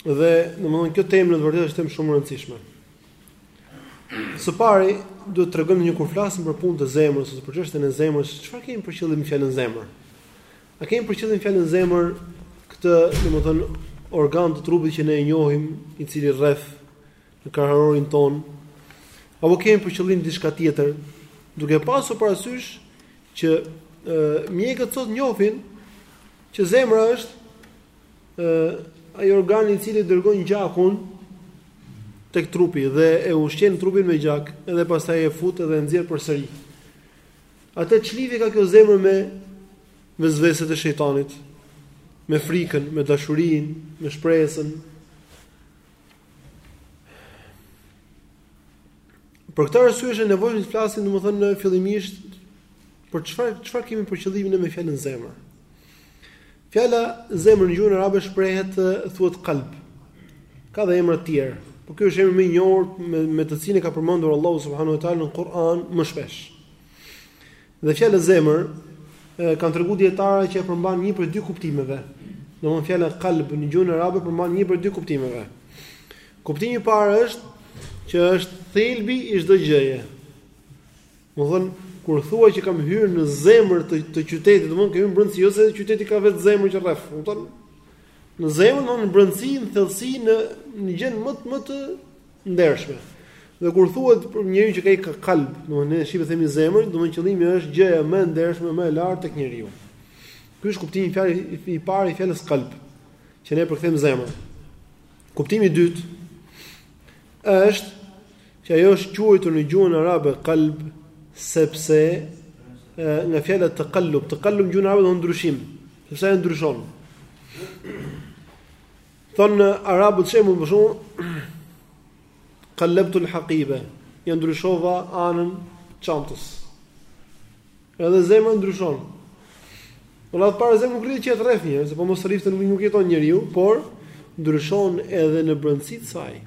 Dhe, domethënë kjo temë në të vërtetë është temë shumë e rëndësishme. Së pari, duhet të tregojmë ne kur flasim për punët e zemrës ose për çështjen e zemrës, çfarë kemi për qëllim me fjalën zemër? A kemi për qëllim me fjalën zemër këtë, domethënë, organ të trupit që ne e njohim, i cili rref në kraharorin tonë, apo kemi për qëllim diçka tjetër, duke pasur parasysh që ë mjekët sot njohin që zemra është ë ai organi i cili dërgon gjakun tek trupi dhe e ushqen trupin me gjak edhe pastaj e fut edhe e nxjerr përsëri. Atëherë ç'lidhje ka kjo zemër me vesveset e shejtanit, me frikën, me dashurinë, me shpresën. Për këtë arsye është e nevojshme të flasim domethënë fillimisht për çfarë çfarë kemi për qëllim ne me fjalën zemër. Fjala zemër në gjuhën arabe shprehet thuhet kalb. Ka dhe emra të tjerë, por ky është emri më i njohur me, me të cilin e ka përmendur Allahu subhanahu wa taala në Kur'an më shpesh. Dhe fjala zemër kanë treguar dijetarët që e përmban një prej dy kuptimeve. Domethënë fjala kalb në gjuhën arabe përmban një prej dy kuptimeve. Kuptimi i parë është që është thelbi i çdo gjëje. Domethënë, kur thua që kam hyrë në zemër të, të qytetit, domethënë kemi brendësi, jo se qyteti ka vetë zemër që rref, domethënë, në zemër, domethënë në brendësi, në thellësi, në, në gjënë më të, më të ndershme. Dhe kur thuhet për njeriun që ka kalb, domethënë, ne shqip i themi zemër, domethënë qëllimi është gjëja më e ndershme, më e lartë tek njeriu. Ky është kuptimi i fjalës i parë i fjalës kalb, që ne e përkthejmë zemër. Kuptimi i dytë është Që ajo është quajtur në gjuhën arabe kalb sepse nga fjala taqallub, taqallub në gjuhën arabe domethënë ndryshim, sepse ajo ndryshon. Thonë arabët shembull për shembull qalabtu al-haqiba, ia ndryshova anën çantës. Edhe zemra ndryshon. Në plan të parë zemra nuk rri e qetë, rref, se po mos rrifte nuk nuk jeton njeriu, por ndryshon edhe në brendësi të saj.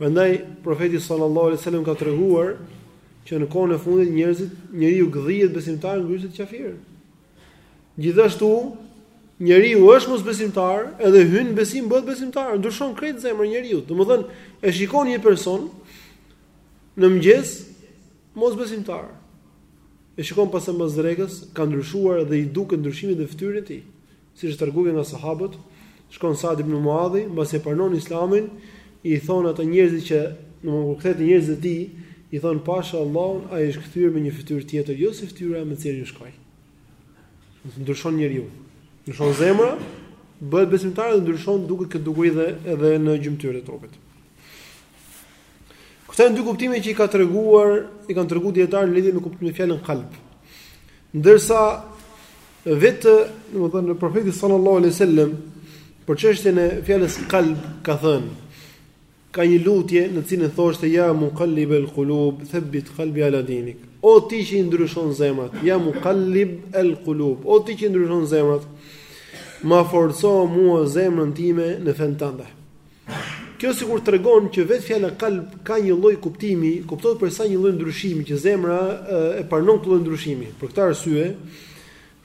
Prandaj profeti sallallahu alaihi wasallam ka treguar që në kohën e fundit njerëzit njeriu gdhihet besimtar ngryset qafir. Gjithashtu njeriu është mosbesimtar, edhe hyn në besim bëhet besimtar, ndryshon krejt zemra e njeriut. Domethënë e shikon një person në mëngjes mosbesimtar. E shikon pastaj mbas drekës, ka ndryshuar dhe i duket ndryshimi në fytyrën e tij. Siç është treguar nga sahabët, shkon Sa'd ibn Mu'adhi, mbasi e pranon Islamin, i thonë ata njerëzit që, domthonë kur kthehet njerëzit e tij, i thonë pasha Allahun, ai është kthyer me një fytyrë tjetër, jo si fytyra me të cilën iu shkoi. Ndryshon njeriu, ndryshon zemra, bëhet besimtar dhe ndryshon duket kjo dukuri dhe edhe në gjymtyrët e trupit. Këto janë dy kuptime që i ka treguar, i kanë treguar dijetarët në lidhje me kuptimin e fjalës kalb. Ndërsa vetë, domethënë profeti sallallahu alejhi ve sellem për çështjen e fjalës kalb ka thënë ka një lutje në të cilën thoshte ja muqallib el qulub thabbit qalbi ala dinik o ti që i ndryshon zemrat ja muqallib el qulub o ti që i ndryshon zemrat ma forco mua zemrën time në fenë tënde Kjo sikur tregon që vetë fjala kalb ka një lloj kuptimi, kuptohet për sa një lloj ndryshimi që zemra e pranon këtë lloj ndryshimi. Për këtë arsye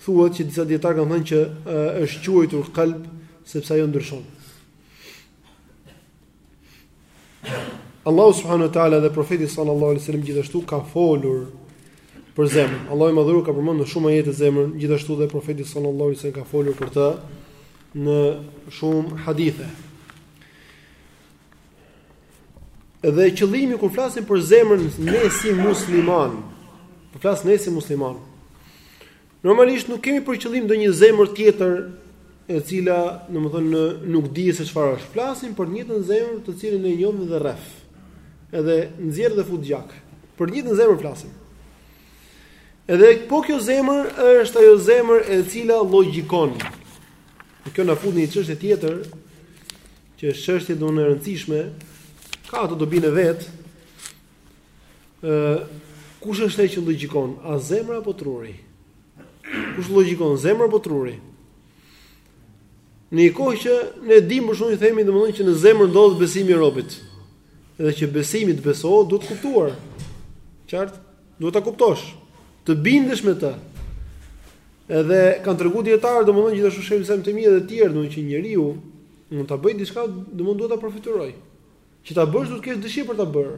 thuhet që disa dijetarë kanë thënë që është quajtur kalb sepse ajo ndryshon. Allahu subhanahu wa taala dhe profeti sallallahu alaihi wasallam gjithashtu ka folur për zemrën. Allahu i madhëruar ka përmendur në shumë ajete zemrën, gjithashtu dhe profeti sallallahu alaihi wasallam ka folur për të në shumë hadithe. Dhe qëllimi kur flasim për zemrën ne si muslimanë, po flas ne si muslimanë. Normalisht nuk kemi për qëllim ndonjë zemër tjetër e cila, domethënë, nuk di se çfarë është. Flasim për të njëjtën zemër të cilën e njohim dhe rreh. Edhe nxjerr dhe fut gjak. Për të njëjtën zemër flasim. Edhe po kjo zemër është ajo zemër e cila logjikon. Në kjo na fut në një çështje tjetër, që është çështje donë e rëndësishme, ka ato dobinë e vet. Ë kush është ai që logjikon, a zemra apo truri? Kush logjikon, zemra apo truri? Në një kohë që ne dimë po ashtu themi domethënë që në zemër ndodhet besimi i robit. Dhe që besimi të besohet duhet të kuptuar. Qartë? Duhet ta kuptosh, të bindesh me të. Edhe kanë treguar dijetarët, domethënë gjithashtu shejhul Islam Tejmije dhe të tjerë, domethënë që njeriu mund ta bëjë diçka, domethënë duhet ta përfytyrojë. Që ta bësh duhet të kesh dëshirë për ta bërë.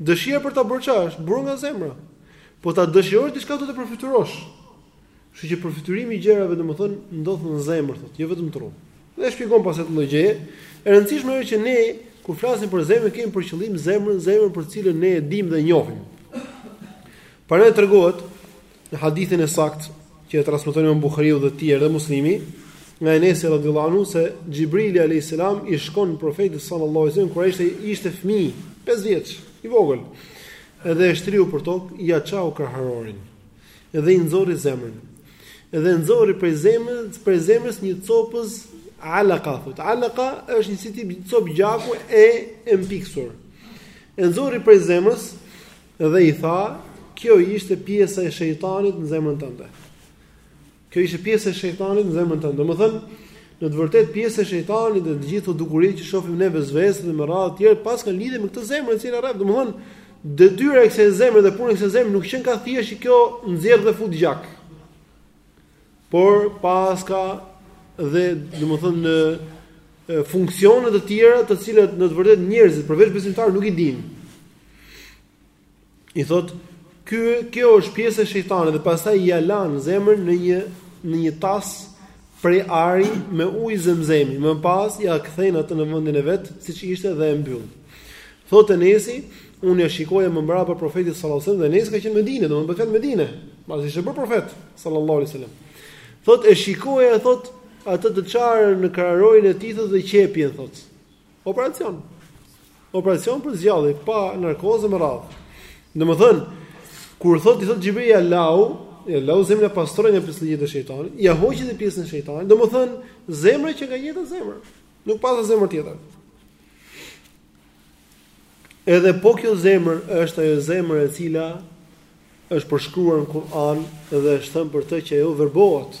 Dëshira për ta bërë çfarë është? Buron nga zemra. Po ta dëshirosh diçka duhet ta përfytyrosh. Kështu që përfytyrimi i gjërave domethënë ndodh në zemër thotë, jo vetëm tru. Dhe shpjegon pastaj këtë lloj gjëje, e rëndësishme është që ne kur flasim për zemrën kemi për qëllim zemrën, zemrën për të cilën ne e dimë dhe e njohim. Prandaj tregohet në hadithin e saktë që e transmeton Imam Buhariu dhe të tjerë dhe Muslimi, nga Enes radhiyallahu anhu se Xhibrili alayhis salam i shkon profetit sallallahu alaihi wasallam kur ai ishte ishte fëmijë, 5 vjeç, i vogël. Edhe e shtriu për tokë, ia çau kraharorin. Edhe i nxorri zemrën. Dhe e nxori prej zemrës një copëz alaka, thotë. Alaka është një si tip copë gjaku e e mpiksur. E nxori prej zemrës dhe i tha, kjo ishte pjesa e shejtanit në zemrën tënde. Kjo ishte pjesa e shejtanit në zemrën tënde. Domethënë, Në të vërtetë pjesa e shejtanit dhe të gjitha këto dukuri që shohim ne vezvese edhe me radhë të tjera paska lidhje me këtë zemër e cila rreh, domethënë detyra e kësaj zemre dhe puna e kësaj zemre nuk qenka thjesht që kjo nxjerr dhe fut gjak. Por paska dhe domethënë funksione të tjera të cilat në të vërtetë njerëzit përveç besimtarëve nuk i dinë. I thot, "Ky, kjo është pjesë e shejtanit" dhe pastaj ia lan zemrën në një në një tas prej ari me ujë zemzemi, më pas ia kthen atë në vendin e vet, siç ishte dhe e mbyll. Thotë Enesi, unë ia shikoja më mbrapa profetit sallallahu alajhi wasallam dhe Enesi ka qenë në Medinë, domethënë bëhet Medinë, pasi ishte bërë profet sallallahu alajhi wasallam. Thotë e shikoja, thotë atë të çarën në kraharorin e tij thotë dhe qepjen thotë. Operacion. Operacion për së gjalli pa narkozë me radhë. Domethën kur thotë i thotë Xhibrili ia lau, ia lau zemrën, e pastroi nga pislliqet e shejtanit, ia hoqi dhe pjesën e shejtanit. Domethën zemra që ka gjetur zemër. Nuk paska zemër tjetër. Edhe po kjo zemër është ajo zemër e cila është përshkruar në Kur'an dhe është thënë për të që ajo verbohet.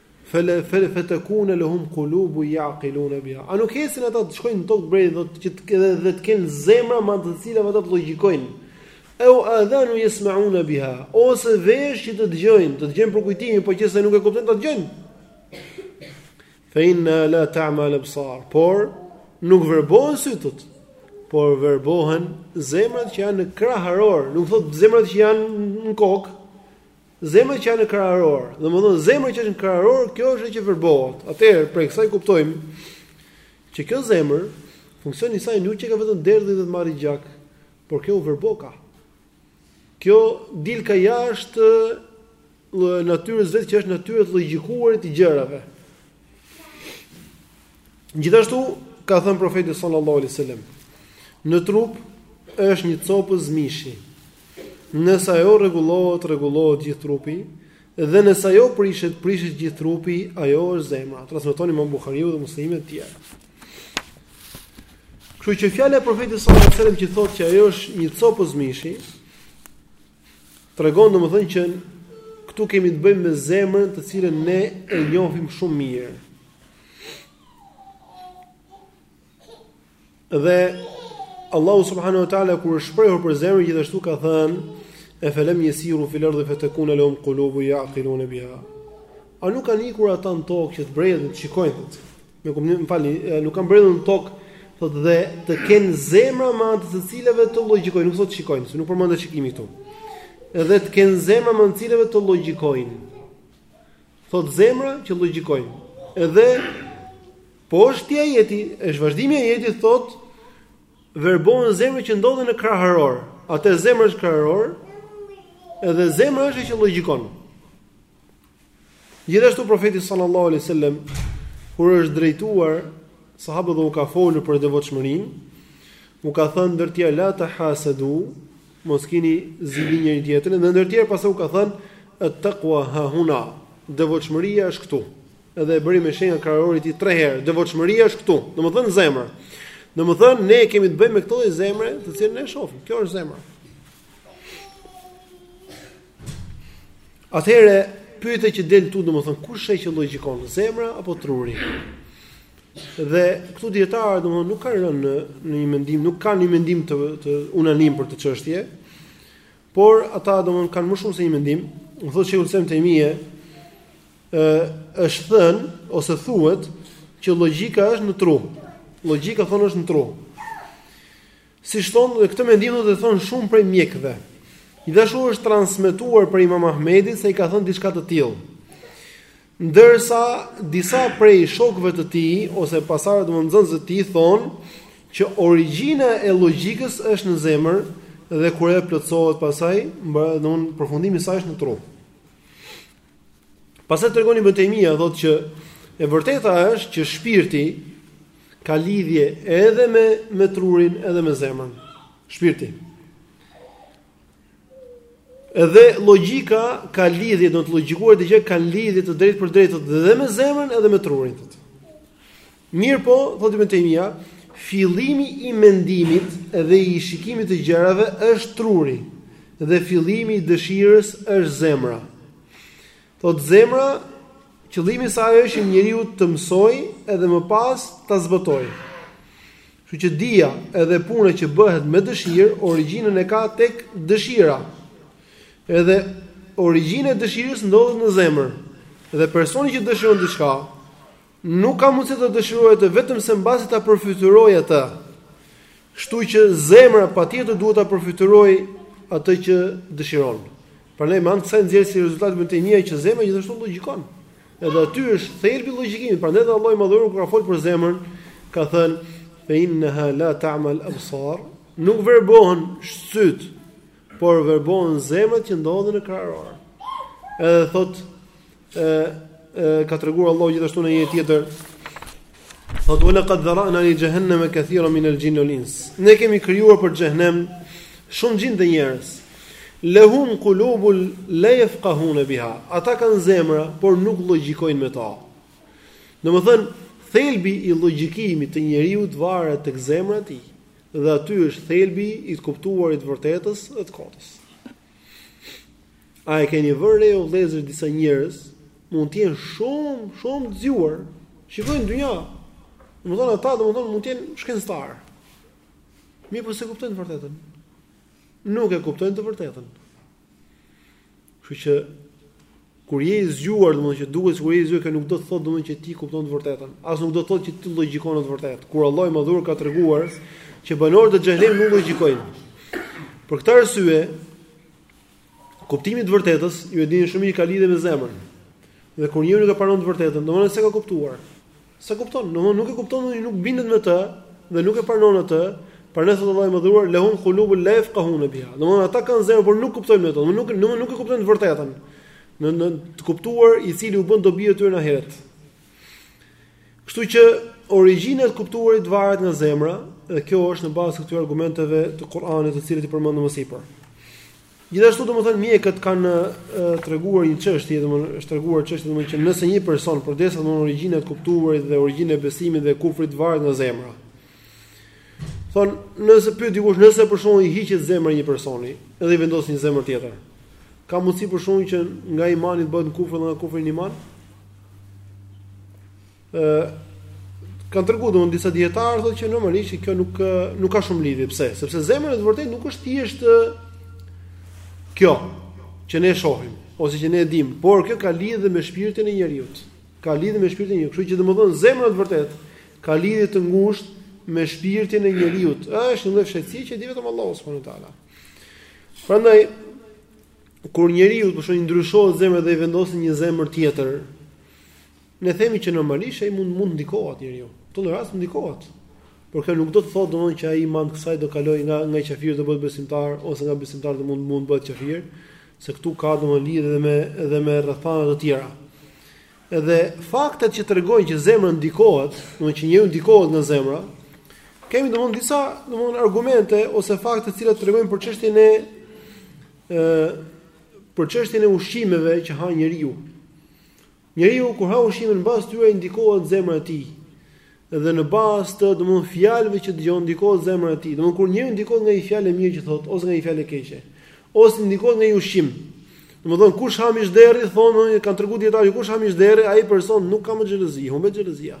Fele fele fetekune lehum kulubu yaqilune biha. A nuk ecin ata të shkojnë në tokë brezi do të që edhe dhe të kenë zemra me anë të cilave ata të logjikojnë. Au adhanu yasmauna biha. Ose vesh që të dëgjojnë, të dëgjojnë përkujtimin, po qe se nuk e kuptojnë ta dëgjojnë. Fa innaha la ta'ma al-absar. Por nuk verbohen sytët, por verbohen zemrat që janë në kraharor, nuk thot zemrat që janë në kokë, Zemrat që janë në krahëror, domethënë zemra që është në krahëror, kjo është ajo që verbohet. Atëherë, prej kësaj kuptojmë që kjo zemër funksioni i saj nuk qenka vetëm të derdhë dhe të marrë gjak, por kjo u verboka. Kjo dilka jashtë natyrës së vet që është natyrë e të logjikuarit të gjërave. Gjithashtu ka thënë profeti sallallahu alaihi wasallam, në trup është një copëz mishi. Nëse ajo rregullohet, rregullohet gjithë trupi, dhe nëse ajo prishet, prishet gjithë trupi, ajo është zemra. Transmeton Imam Buhariu dhe Muslimi e të tjerë. Kështu që fjala e profetit sallallahu alaihi wasallam që thotë që ajo është një copëz mishi, Tregon domethënë që këtu kemi të bëjmë me zemrën të cilën ne e njohim shumë mirë. Dhe Allahu subhanahu wa taala kur është shprehur për zemrën gjithashtu ka thënë e felem yesiru fil ardhi fatakuna lahum qulubu yaqiluna biha. A nuk kanë ikur ata në tokë që të bredhin dhe të shikojnë thotë? Me kuptim, më falni, nuk kanë bredhur në tokë, thotë dhe të kenë zemra me anë të cilave të logjikojnë, nuk thotë shikojnë, se nuk përmendet shikimi këtu. Edhe të kenë zemra me anë të cilave të logjikojnë. Thotë zemra që logjikojnë. Edhe poshtë te ajeti, është vazhdimi i ajetit thotë verbohen zemra që ndodhen në kraharor. Atëherë zemra është kraharor, edhe zemra është që logjikon. Gjithashtu profeti sallallahu alaihi wasallam kur është drejtuar sahabëve dhe u ka folur për devotshmërinë, u ka thënë ndër tjerë la ta hasadu, mos kini zili njëri tjetrin dhe ndër tjerë pastaj u ka thënë taqwa ha huna, devotshmëria është këtu. Edhe bëri me shenjë nga kraharori i tij tre herë, devotshmëria është këtu, domethënë në zemër. Domethënë ne kemi të bëjmë me këtë zemër, të cilën ne shohim. Kjo është zemra. Atëherë pyetja që del këtu domethënë kush është që logjikon, zemra apo truri? Dhe këtu dijetarët domethënë nuk kanë rënë në, në një mendim, nuk kanë një mendim të, të unanim për këtë çështje, por ata domethënë kanë më shumë se një mendim. Thotë shejhul islam Ibn Taymija është thën ose thuhet që logjika është në tru. Logjika thonë është në tru. Siç e thonë këtë mendim domethënë shumë prej mjekëve. Gjithashtu është transmetuar prej Imam Ahmedit se ai ka thënë diçka të tillë. Ndërsa disa prej shokëve të tij ose pasardhësve të nxënësve të tij thonë që origjina e logjikës është në zemër dhe kur ajo plotësohet pastaj, domthonë përfundimi i saj është në tru. Pastaj tregon Ibn Taymija thotë që e vërteta është që shpirti ka lidhje edhe me me trurin, edhe me zemrën. Shpirti. Edhe logjika ka lidhje, domethënë të logjikuarit gjë kanë lidhje të drejtpërdrejtë edhe me zemrën edhe me trurin. Mirëpo, thotë Ibn Taymija, fillimi i mendimit dhe i shikimit të gjërave është truri dhe fillimi i dëshirës është zemra. Thotë zemra, qëllimi i saj është që njeriu të mësojë edhe më pas ta zbatojë. Kështu që dija edhe puna që bëhet me dëshirë, origjinën e ka tek dëshira. Edhe origjina e dëshirës ndodhet në zemër. Dhe personi që dëshiron diçka, Nuk ka mundësi ta dëshirojë atë vetëm se mbasi ta përfytyrojë atë. Kështu që zemra patjetër duhet ta përfytyrojë atë që dëshiron. Prandaj me anë të kësaj nxjerr si rezultat me të mira që zemra gjithashtu logjikon. Edhe aty është thelbi i logjikimit. Prandaj dhe Allahu i Madhëruar kur ka fol për zemrën, ka thënë: "fa innaha la ta'mal absar", nuk verbohen sytë, por verbohen zemrat që ndodhen në krahëror. Edhe thotë ë ë ka treguar Allahu gjithashtu në një ajet tjetër thotë wa laqad dharana li jahannama kathira min al jinn wal ins. Ne kemi krijuar për xhehenem shumë xhin dhe njerëz. Lahum qulubul la yafqahun biha. Ata kanë zemra, por nuk logjikojnë me ta. Domethën thelbi i logjikimit të njeriut varet tek zemra e tij. Dhe aty është thelbi i të kuptuarit të vërtetës dhe të kotës. A e keni vënë re o vëllezër disa njerëz mund të jenë shumë, shumë të zgjuar. Shikojnë dynja. Domethënë ata domethënë mund të jenë shkencëtarë. Mirëpo s'e kuptojnë të vërtetën. Nuk e kuptojnë të vërtetën. Kështu që kur je i zgjuar, domethënë që duket sikur je i zgjuar, kjo nuk do të thotë domethënë që ti kupton të vërtetën. As nuk do të thotë që ti logjikon në të vërtetë. Kur Allahu i Madhëruar ka treguar që banorët e xhehenemit nuk logjikojnë. Për këtë arsye, kuptimi i të vërtetës ju e dini shumë mirë ka lidhje me zemrën. Dhe kur njeriu nuk e pranon të vërtetën, domethënë s'e ka kuptuar. S'e kupton, domthonë nuk e kupton dhe nuk bindet me të dhe nuk e pranon atë, prandaj thotë Allahu i Madhëruar, "Lahum qulubul la yafqahuna biha." Domthonë ata kanë zemër, por nuk kuptojnë me to, domthonë nuk nuk nuk e kuptojnë të vërtetën. Në në të kuptuar i cili u bën dobi atyre në ahiret. Kështu që origjina e të kuptuarit varet nga zemra dhe kjo është në bazë të këtyre argumenteve të Kuranit, të cilat i përmendëm më sipër. Gjithashtu domethënë mjekët kanë treguar një çështje, domethënë është treguar çështje domethënë që nëse një person përderisa domethënë origjina e të kuptuarit dhe origjina e besimit dhe kufrit varet nga zemra. Thonë, nëse pyet dikush nëse për shembull i hiqet zemra një personi dhe i vendoset një zemër tjetër. Ka mundësi për shembull që nga imani të bëhet kufër dhe nga kufri në iman? Ë kanë treguar domethënë disa dietarë thotë që normalisht që kjo nuk nuk ka shumë lidhje pse? Sepse zemra në të vërtetë nuk është thjesht kjo që ne shohim ose që ne e dimë, por kjo ka lidhje me shpirtin e njeriut. Ka lidhje me shpirtin e njeriut. Kështu që domethënë zemra në të vërtetë ka lidhje të ngushtë me shpirtin e njeriut. Është një çështje që di vetëm Allahu subhanahu wa taala. Prandaj kur njeriu për shembull i ndryshohet zemra dhe i vendosin një zemër tjetër, Ne themi që normalisht ai mund mund ndikohet njeriu. Këtu në rast ndikohet. Por kjo nuk do të thotë domethënë që ai me anë të kësaj do kalojë nga nga qafir të bëhet besimtar ose nga besimtar të mund mund bëhet qafir, se këtu ka domethënë lidhje edhe me edhe me rrethana të tjera. Edhe faktet që tregojnë që zemra ndikohet, domethënë që njeriu ndikohet nga zemra, kemi domethënë disa domethënë argumente ose fakte të cilat tregojnë për çështjen e ë për çështjen e ushqimeve që ha njeriu. Njeriu kur ha ushqime në bazë të tyre i ndikohet zemra e tij. Dhe në bazë të, domethënë, fjalëve që dëgjon ndikohet zemra e tij. Domethënë kur njeriu ndikohet nga një fjalë e mirë që thotë ose nga një fjalë e keqe, ose ndikohet nga një ushqim. Domethënë kush ha mish derri, thonë, kanë treguar dijetarët, kush ha mish derri, ai person nuk ka më xhelozi, humbet xhelozia.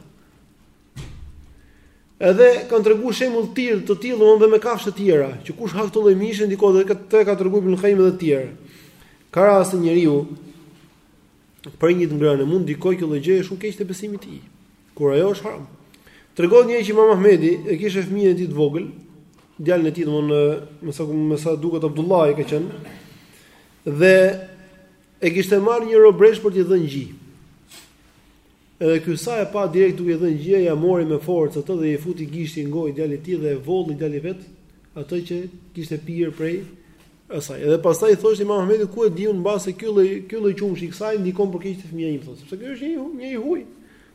Edhe kanë treguar shembull të tillë, të tillë edhe me kafshë të tjera, që kush ha këto lloj mishi ndikohet edhe këtë e ka treguar Ibn Qayyim edhe të tjerë. Ka raste njeriu për një të ngrënë mund ndikojë kjo lloj gjëje shumë keq te besimi i tij. Kur ajo është haram. Tregohet një që Imam Ahmedi e kishte fëmijën e tij të vogël, djalin e tij domethënë me sa me sa duket Abdullahi ka qenë. Dhe e kishte marrë një robresh për t'i dhënë gji. Edhe ky sa e pa direkt duke i dhënë gji ia mori me forcë atë dhe i futi gishtin n'gojë djalit tij dhe e volli djali vet atë që kishte pirë prej asaj. Edhe pastaj i thoshte Imam Ahmedi ku e di unë mbase ky lloj ky lloj qumshti i kësaj ndikon për keq te fëmija im thotë sepse ky është një një i huaj.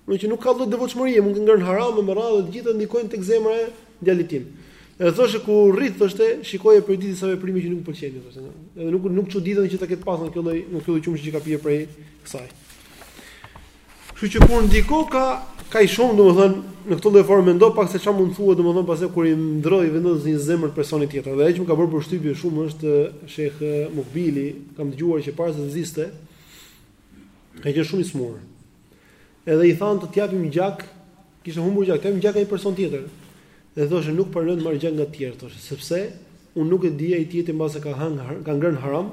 Domethënë që nuk ka lloj devotshmërie, mund të ketë ngrënë haram e me radhë të gjitha ndikojnë tek zemra e djalit tim. Edhe thoshte kur u rrit thoshte shikoj prej tij disa veprime që nuk pëlqejnë thoshte. Edhe nuk nuk çuditem që ta ketë pasur ky lloj në ky lloj qumshti që ka pirë prej kësaj. Kështu që kur ndikon ka kaq shumë domethën në këtë lloj forme mendo pak se çfarë mund të thuhet domethën pasi kur i ndërron i vendos një zemër të personit tjetër. Dhe ajo që më ka bërë përshtypje shumë është Sheikh Mukbili, kam dëgjuar që para se të vdiste ka qenë shumë i smur. Edhe i thanë të t'japim gjak, kishte humbur gjak, t'japim gjak nga një person tjetër. Dhe thoshte nuk pranoj të marr gjak nga të tjerë, thoshte, sepse unë nuk e di ai tjetri mbase ka hënë, ka ngrënë haram,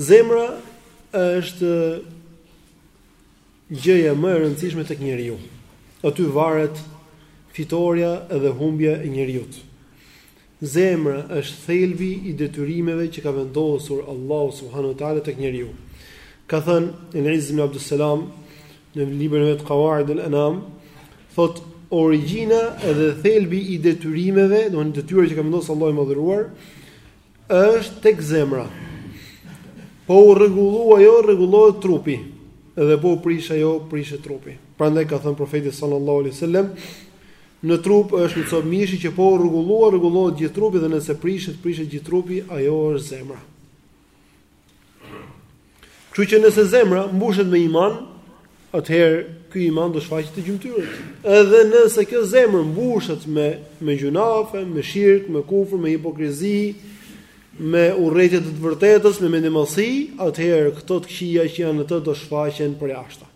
Zemra është gjëja më e rëndësishme tek njeriu. Aty varet fitorja edhe humbja e njeriut. Zemra është thelbi i detyrimeve që ka vendosur Allahu subhanahu wa taala tek njeriu. Ka thënë El Izz ibn Abdul Salam në librin e vet Qawaid al-Anam, thotë origjina edhe thelbi i detyrimeve, domethënë detyrat që ka vendosur Allahu i madhëruar, Është tek zemra. Po u rregullua ajo, rregullohet trupi dhe po u prish ajo, prishet trupi. Prandaj ka thënë profeti sallallahu alaihi wasallam, në trup është një copë mishi që po u rregullua, rregullohet gjithë trupi dhe nëse prishet, prishet gjithë trupi, ajo është zemra. Kështu që nëse zemra mbushet me iman, atëherë ky iman do shfaqet te gjymtyrët. Edhe nëse kjo zemër mbushet me me gjynahe, me shirk, me kufër, me hipokrizi, me urrejtje të së vërtetës, me mendjemadhësi, atëherë këto të këqija që janë në të do shfaqen përjashta.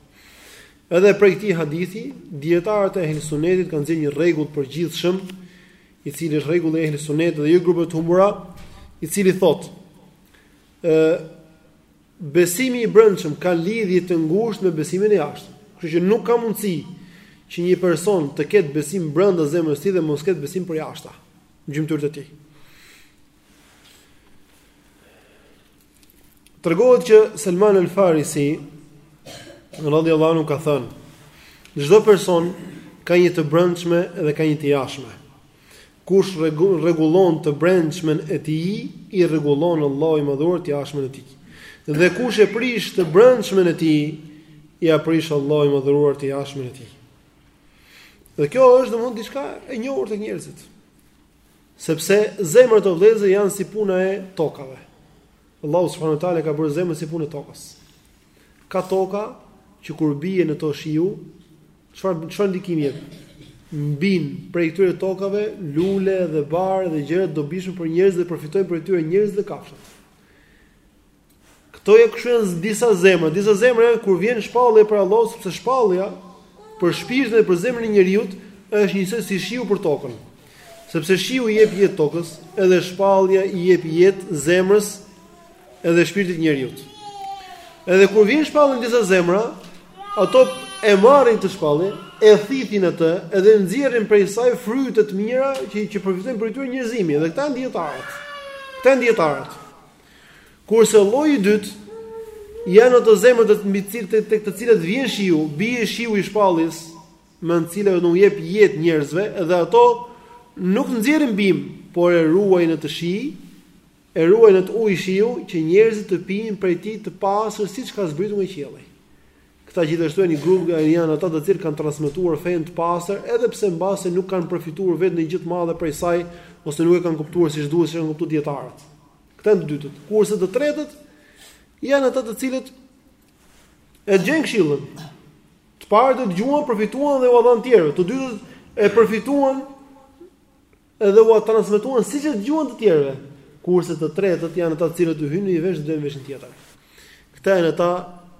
Edhe prej këtij hadithi, dijetarët e Ehli Sunetit kanë nxjerrë një rregull të përgjithshëm, i cili është rregulli i Ehli Sunetit dhe jo grupeve të humbura, i cili thotë që besimi i brendshëm ka lidhje të ngushtë me besimin e jashtëm. Kështu që nuk ka mundësi që një person të ketë besim brenda zemrës së tij dhe mos ketë besim përjashta, gjymtyrët e tij. Tregohet që Salman al-Farisi radhiyallahu anhu ka thënë: Çdo person ka një të brendshme dhe ka një të jashtme. Kush rregullon të brendshmën e tij, ia rregullon Allahu i Madhëruar të jashtmen e tij. Dhe kush e prish të brendshmën e tij, ia prish Allahu i Madhëruar të jashtmen e tij. Dhe kjo është domethënë diçka e njohur tek njerëzit. Sepse zemrat, o vëllezër, janë si puna e tokave. Allahu subhanahu wa taala ka bërë zemrën si puna e tokës. Ka toka që kur bie në to shiu, çfarë çfarë ndikimi jep? Mbijnë prej këtyre tokave lule dhe bar dhe gjëra të dobishme për njerëzit dhe përfitojnë prej tyre njerëzit dhe kafshët. Këto janë kështu janë disa zemra, disa zemra kur vjen shpallja prej Allahut, sepse shpallja për shpirtin dhe për zemrën e njeriu është njësoj si shiu për tokën. Sepse shiu i jep jetë tokës, edhe shpallja i jep jetë zemrës, edhe shpirtit të njeriut. Edhe kur vjen shpallja në disa zemra, ato e marrin këtë shpallje, e thithin atë, edhe nxjerrin prej saj fryte të mira që që përfitojnë prej tyre njerëzimi, dhe këta janë dijetarët. Këta janë dijetarët. Kurse lloji i dytë janë ato zemra të, mbi të cilat tek të cilat vjen shiu, bie shiu i shpalljes, me të cilën Allahu u jep jetë njerëzve, edhe ato nuk nxjerrin bimë, por e ruajnë atë shi, E ruajnë atë ujë shiu që njerëzit të pijnë prej tij të pastër siç ka zbritur nga qielli. Këta gjithashtu janë një grup nga janë ata të cilët kanë transmetuar fenë të pastër edhe pse mbase nuk kanë përfituar vetë ndonjë gjë të madhe prej saj ose nuk e kanë kuptuar siç duhet siç e kanë kuptuar dijetarët. Këta janë të dytët. Kurse të tretët janë ata të cilët e dëgjojnë këshillën. Të parët e dëgjuan, përfituan dhe ua dhanë të tjerëve. Të dytët e përfituan Edhe ua transmetuan siç e dëgjuan, të tjerëve, kurse të tretët janë ata të cilët u hyn në një vesh dhe dalin në veshin tjetër. Këta janë ata,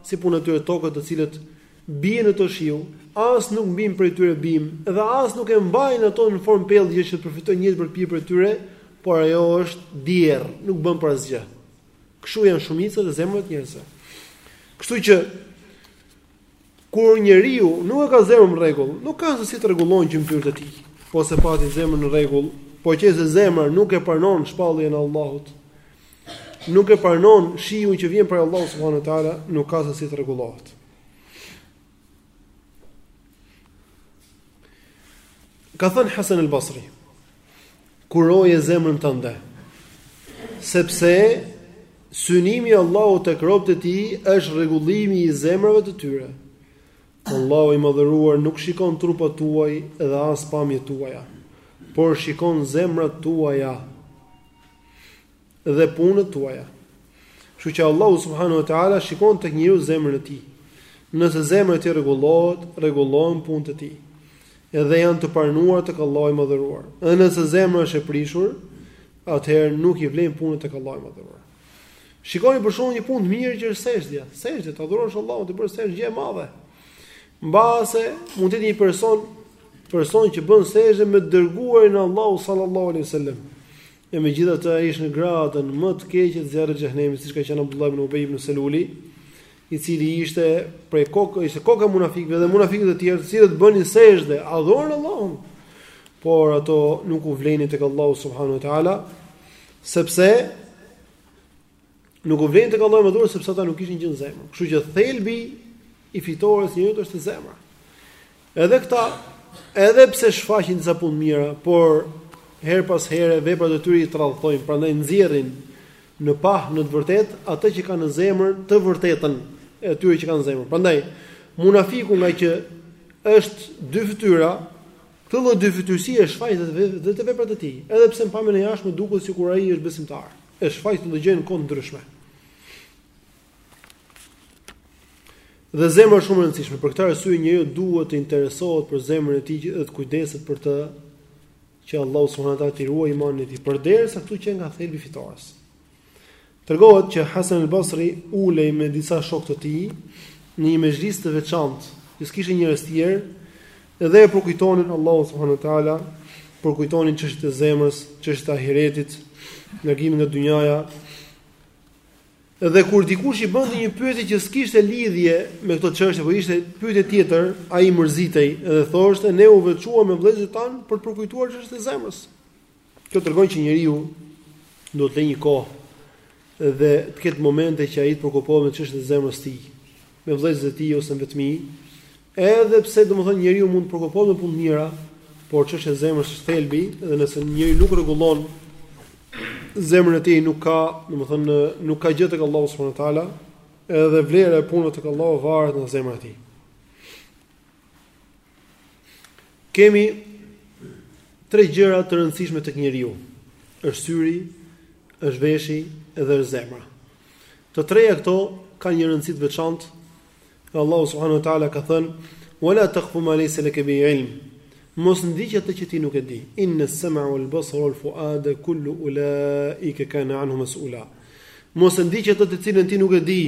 si puna e atyre tokëve të cilat bie në to shiu, as nuk mbijnë prej tyre bimë, dhe as nuk e mbajnë ato në formë pellgje që të përfitojnë njerëzit për të pirë prej tyre, por ajo është djerr, nuk bën për asgjë. Kështu janë shumica e zemrave të njerëzve. Kështu që Kur njeriu nuk e ka zemrën në rregull, nuk ka se si të rregullohen gjymtyrët e tij. Po s'e pati zemrën në rregull, po qe se zemra nuk e pranon shpalljen e Allahut, nuk e pranon shiun që vjen prej Allahut subhanuhu teala, nuk ka se si të rregullohet. Ka thënë Hasan al-Basri, Kuroje zemrën tënde, sepse synimi i Allahut tek robët e tij është rregullimi i zemrave të tyre. Allahu i madhëruar nuk shikon trupat tuaj dhe as pamjet tuaja, por shikon zemrat tuaja. dhe punët tuaja. Kështu që Allahu subhanahu wa taala shikon tek njeriu zemrën e tij. Nëse zemra e tij rregullohet, rregullohen punët e tij. Edhe janë të pranuara tek Allahu i madhëruar. Dhe nëse zemra është e prishur, atëherë nuk i vlejnë punët tek Allahu i madhëruar. Shikoni për shembull një punë të mirë që është sexhdja. Sexhdja të adhurosh Allahun, të bësh sexhde, gjë e madhe. Mbase mund të jetë një person person që bën sexhde me të dërguarin e Allahut sallallahu alaihi wasallam. E megjithatë ai është në gradën më të keqe të zjarrit të xhehenemit, siç ka qenë Abdullah ibn Ubej ibn Seluli, i cili ishte prej ko, ishte koka e munafikëve dhe munafikët e tjerë, të cilët bënin sexhde, adhuronin Allahun. Por ato nuk u vlenin tek Allahu subhanahu wa taala, sepse Nuk u vlenin tek Allahu i madhëruar sepse ata nuk kishin gjë në zemër. Kështu që thelbi i fitores së njeriut është zemra. Edhe këta, edhe pse shfaqin disa punë mira, por herë pas here veprat e tyre i tradhtojnë, prandaj nxjerrin në pah në të vërtetë atë që kanë në zemër, të vërtetën e atyre që kanë në zemër. Prandaj munafiku ngaqë është dyfytyrësh, këtë lloj dyfytyrësie e shfaqin vetë vetë veprat e tij, edhe pse në pamjen e jashtme duket sikur ai është besimtar. e shfaq këtë gjë në kohë të ndryshme. Dhe zemra është shumë e rëndësishme, për këtë arsye njeriu duhet të interesohet për zemrën e tij dhe të kujdeset për të që Allahu subhanahu wa taala t'i ruajë imanin e tij, përderisa këtu qenka thelbi i fitores. Tregohet që Hasan al-Basri ulej me disa shokë të tij në një mexhlis të veçantë, që s'kishte njerëz të tjerë, Dhe e përkujtonin Allahun subhanehu teala, përkujtonin çështjet e zemrës, çështjet e ahiretit, largimin nga dynjaja. Dhe kur dikush i bënte një pyetje që s'kishte lidhje me këtë çështje, por ishte pyetje tjetër, ai mërzitej dhe thoshte ne u veçuam me vëllezërit tanë për të përkujtuar çështjet e zemrës. Kjo tregon që njeriu duhet të lërë një kohë dhe të ketë momente që ai të preokupohet me çështjet e zemrës së tij, me vëllezërit e tij ose në vetmi. Edhe pse domethënë njeriu mund të preokupohet me punë të mira, por çështja e zemrës është thelbi dhe nëse njeriu nuk rregullon zemrën e tij nuk ka, domethënë nuk ka gjë tek Allahu subhanahu wa taala, edhe vlera e punëve tek Allahu varet nga zemra e tij. Kemi tre gjëra të rëndësishme tek njeriu. Është syri, është veshi dhe është zemra. Të treja këto kanë një rëndësi të veçantë. Allahu subhanahu wa taala ka thënë: "Wala taqfu ma laysa laka bihi ilm." Mos ndiq atë që ti nuk e di. Inna sama wal basara wal fuada kullu ulaika kana anhu mas'ula. Mos e ndiq atë të cilën ti nuk e di.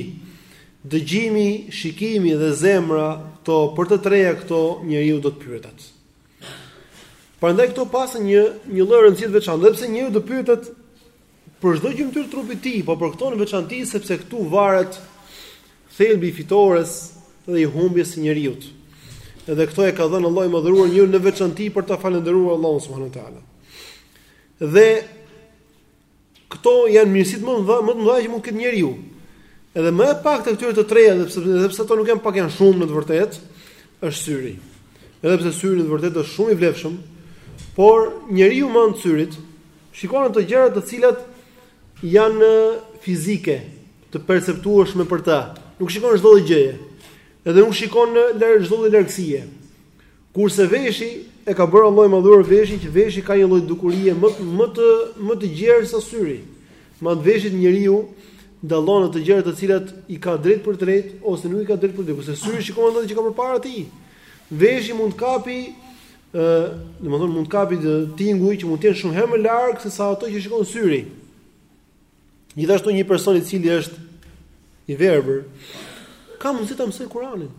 Dëgjimi, shikimi dhe zemra, këto për të treja këto njeriu do të pyetet. Prandaj këto patën një një lloj rëndësie të veçantë, sepse njeriu do pyetet për çdo gjymtyrë të trupit të tij, po për këto në veçanti sepse këtu varet thelbi i fitores dhe i humbjes së njeriu. Edhe këto ia ka dhënë Allahu i Madhëruar njeriut në veçanti për ta falënderuar Allahun subhanehu teala. Dhe Këto janë mirësitë më të mëdha, më të mëdha që mund të ketë njeriu. Edhe më e pakta e këtyre të treja, edhe pse edhe pse ato nuk janë pak janë shumë në të vërtetë, është syri. Edhe pse syri në të vërtetë është shumë i vlefshëm, por njeriu me anë të syrit shikon ato gjëra të cilat janë fizike, të perceptueshme për ta. Nuk shikon çdo gjë. Edhe nuk shikon larg çdo lloj largësie. Kurse veshi e ka bërë Allahu i Madhëruar veshin që veshi ka një lloj dukurie më më të më të gjerë sa syri. Me anë të veshit njeriu dallon ato gjëra të cilat i ka drejtpërdrejt ose nuk i ka drejtpërdrejt, kurse syri shikon ato që ka përpara tij. Veshi mund të kapi ë, domethënë mund të kapi të tinguj që mund të jenë shumë herë më larg se sa ato që shikon syri. Gjithashtu një person i cili është i verbër ka mundësi ta mësojë Kur'anin.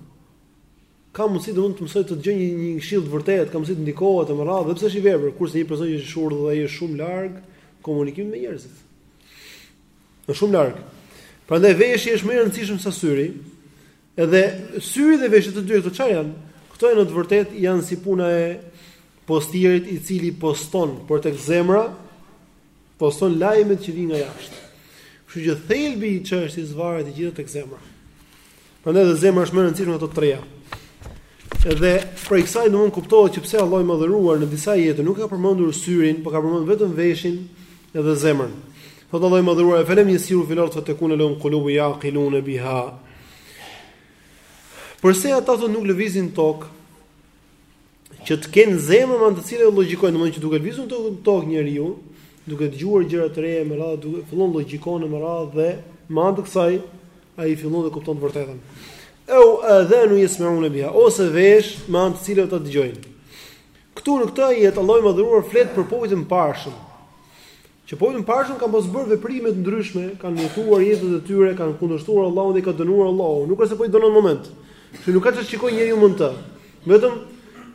ka mundësi domethënë të mësojë të dëgjojë një një këshillë të vërtetë, ka mundësi të ndikohet e me radhë, edhe pse është i verbër, kurse një person që është i shurdhër dhe ai është shumë larg komunikimit me njerëzit. Është shumë larg. Prandaj veshi është më i rëndësishëm se syri. Edhe syri dhe veshi të dy këto çfarë janë? Këto janë në të vërtetë janë si puna e postierit i cili poston për tek zemra, poston lajmet që vijnë nga jashtë. Kështu që thelbi i çështjes varet i gjithë tek zemra. Prandaj dhe zemra është më e rëndësishme nga ato të treja. Edhe prej kësaj domethënë kuptohet që pse Allahu i madhëruar në disa ajete nuk e ka përmendur syrin, por ka përmendur vetëm veshin dhe zemrën. Thotë Allahu i madhëruar, "E felem yasiru fil ardh fatakuna lahum qulubu yaqiluna biha." Përse ata thotë nuk lëvizin në tokë? që të kenë zemër me anë të cilës logjikojnë, domethënë që duke lëvizur në tokë njeriu, duke dëgjuar gjëra të reja me radhë, do fillojë logjikon e me radhë dhe me anë të kësaj ai fillon dhe kupton të vërtetën. Au adhanu yasmauna biha, ose vesh me anë të cilëve ata dëgjojnë. Këtu në këtë ajet Allahu i madhëruar flet për popujt e mëparshëm. Që popujt e mëparshëm kanë pas bërë veprime të ndryshme, kanë jetuar jetët e tyre, kanë kundërshtuar Allahun dhe i ka dënuar Allahu. Nuk është se po i dënon në moment. Që nuk ka çfarë të shikojë njeriu më të. Vetëm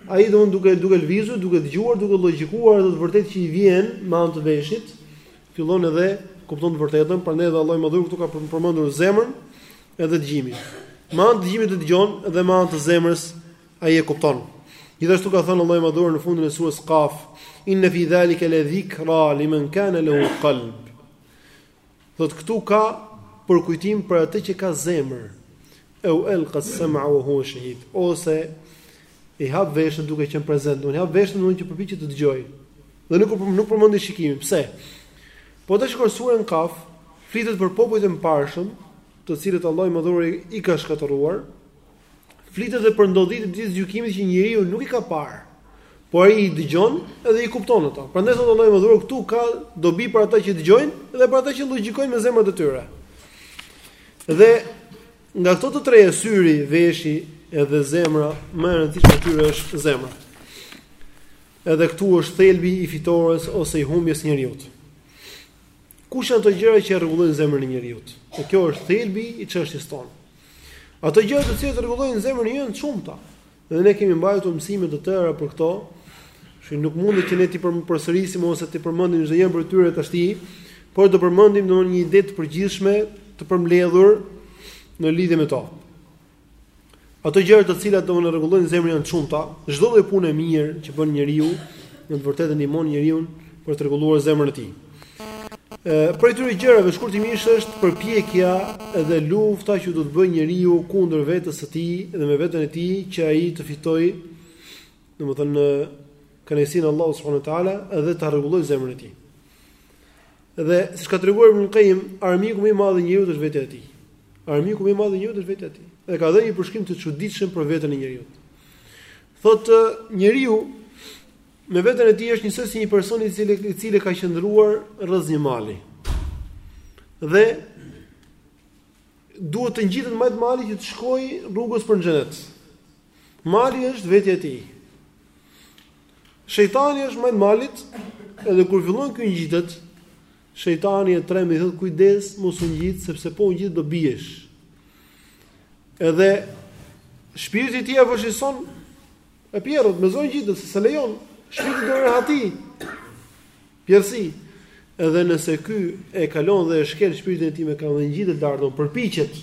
ai domethënë duke duke lëvizur, duke dëgjuar, duke logjikuar ato të vërteta që i vijnë me anë të veshit, fillon edhe kupton të vërtetën, prandaj edhe Allahu i madhëruar këtu ka përmendur zemrën edhe dëgjimin. Me anë të dëgjimit dëgjon dhe me anë të zemrës Ai e kupton. Gjithashtu ka thënë Allahu i Madhëruar në fundin e surës Qaf, "Inna fi zalika la dhikra liman kana lahu qalb." Thotë këtu ka përkujtim për atë që ka zemër. Au alqa as-sam'a wa huwa shahid. Ose i hap veshët duke qenë prezent, i hap veshët domethënë që përpiqet të dëgjojë. Dhe nuk nuk përmendi shikimin. Pse? Po të shikosh surën Qaf, flitet për popujt e mëparshëm, të cilët Allahu i Madhëruar i ka shkatërruar, Flitet dhe për ndodhitë e ditës së gjykimit që njeriu nuk i ka parë, por ai i dëgjon dhe i kupton ato. Prandaj thotë Allahu i madhëruar, këtu ka dobi për ata që dëgjojnë dhe për ata që logjikojnë me zemrat e tyre. Dhe nga këto të treja syri, veshi edhe zemra, më e rëndësishmja e tyre është zemra. Edhe këtu është thelbi i fitores ose i humbjes së njeriut. Kush janë ato gjëra që rregullojnë zemrën e njeriut? Dhe kjo është thelbi i çështjes tonë. Ato gjëra të cilat rregullojnë zemrën janë të shumta. Dhe ne kemi mbajtur mësime të tëra për këto, që nuk mundet që ne t'i përsërisim ose të përmendim çdo gjë prej tyre tashti, por do përmendim domethënë një ide të përgjithshme të përmbledhur në lidhje me to. Ato gjëra të cilat domethënë rregullojnë zemrën janë të shumta, çdo lloj pune e mirë që bën njeriu, në të vërtetë e ndihmon njeriun për të rregulluar zemrën e tij. Prej atyre gjërave, shkurtimisht është përpjekja edhe lufta që do të bëjë njeriu kundër vetes së tij dhe me veten e tij që ai të fitojë domethënë kënaqësinë e Allahut s.w.t. edhe të rregullojë zemrën e tij. Dhe siç ka treguar Ibn Kajim, armiku më i madh i njeriut është vetja e tij. Armiku më i madh i njeriut është vetja e tij. Dhe ka dhënë një përshkrim të çuditshëm për veten e njeriut. Thotë njeriu, Me veten e tij është njësoj si një person i cili i cili ka qëndruar rrëz një mali. Dhe duhet të ngjitet majë mali që të shkoj rrugës për në xhenet. Mali është vetja e tij. Shejtani është majë malit, edhe kur fillon ky ngjitet, shejtani e tremb i thot kujdes mos u ngjit sepse po u ngjit do biesh. Edhe shpirti i tij e vështirëson E pjerrët me zor ngjitet se s'e lejon, shpirti do rehati. Pjerrësi. Edhe nëse ky e kalon dhe e shkel shpirtin e tij me këmbë ngjitet lart, do përpiqet.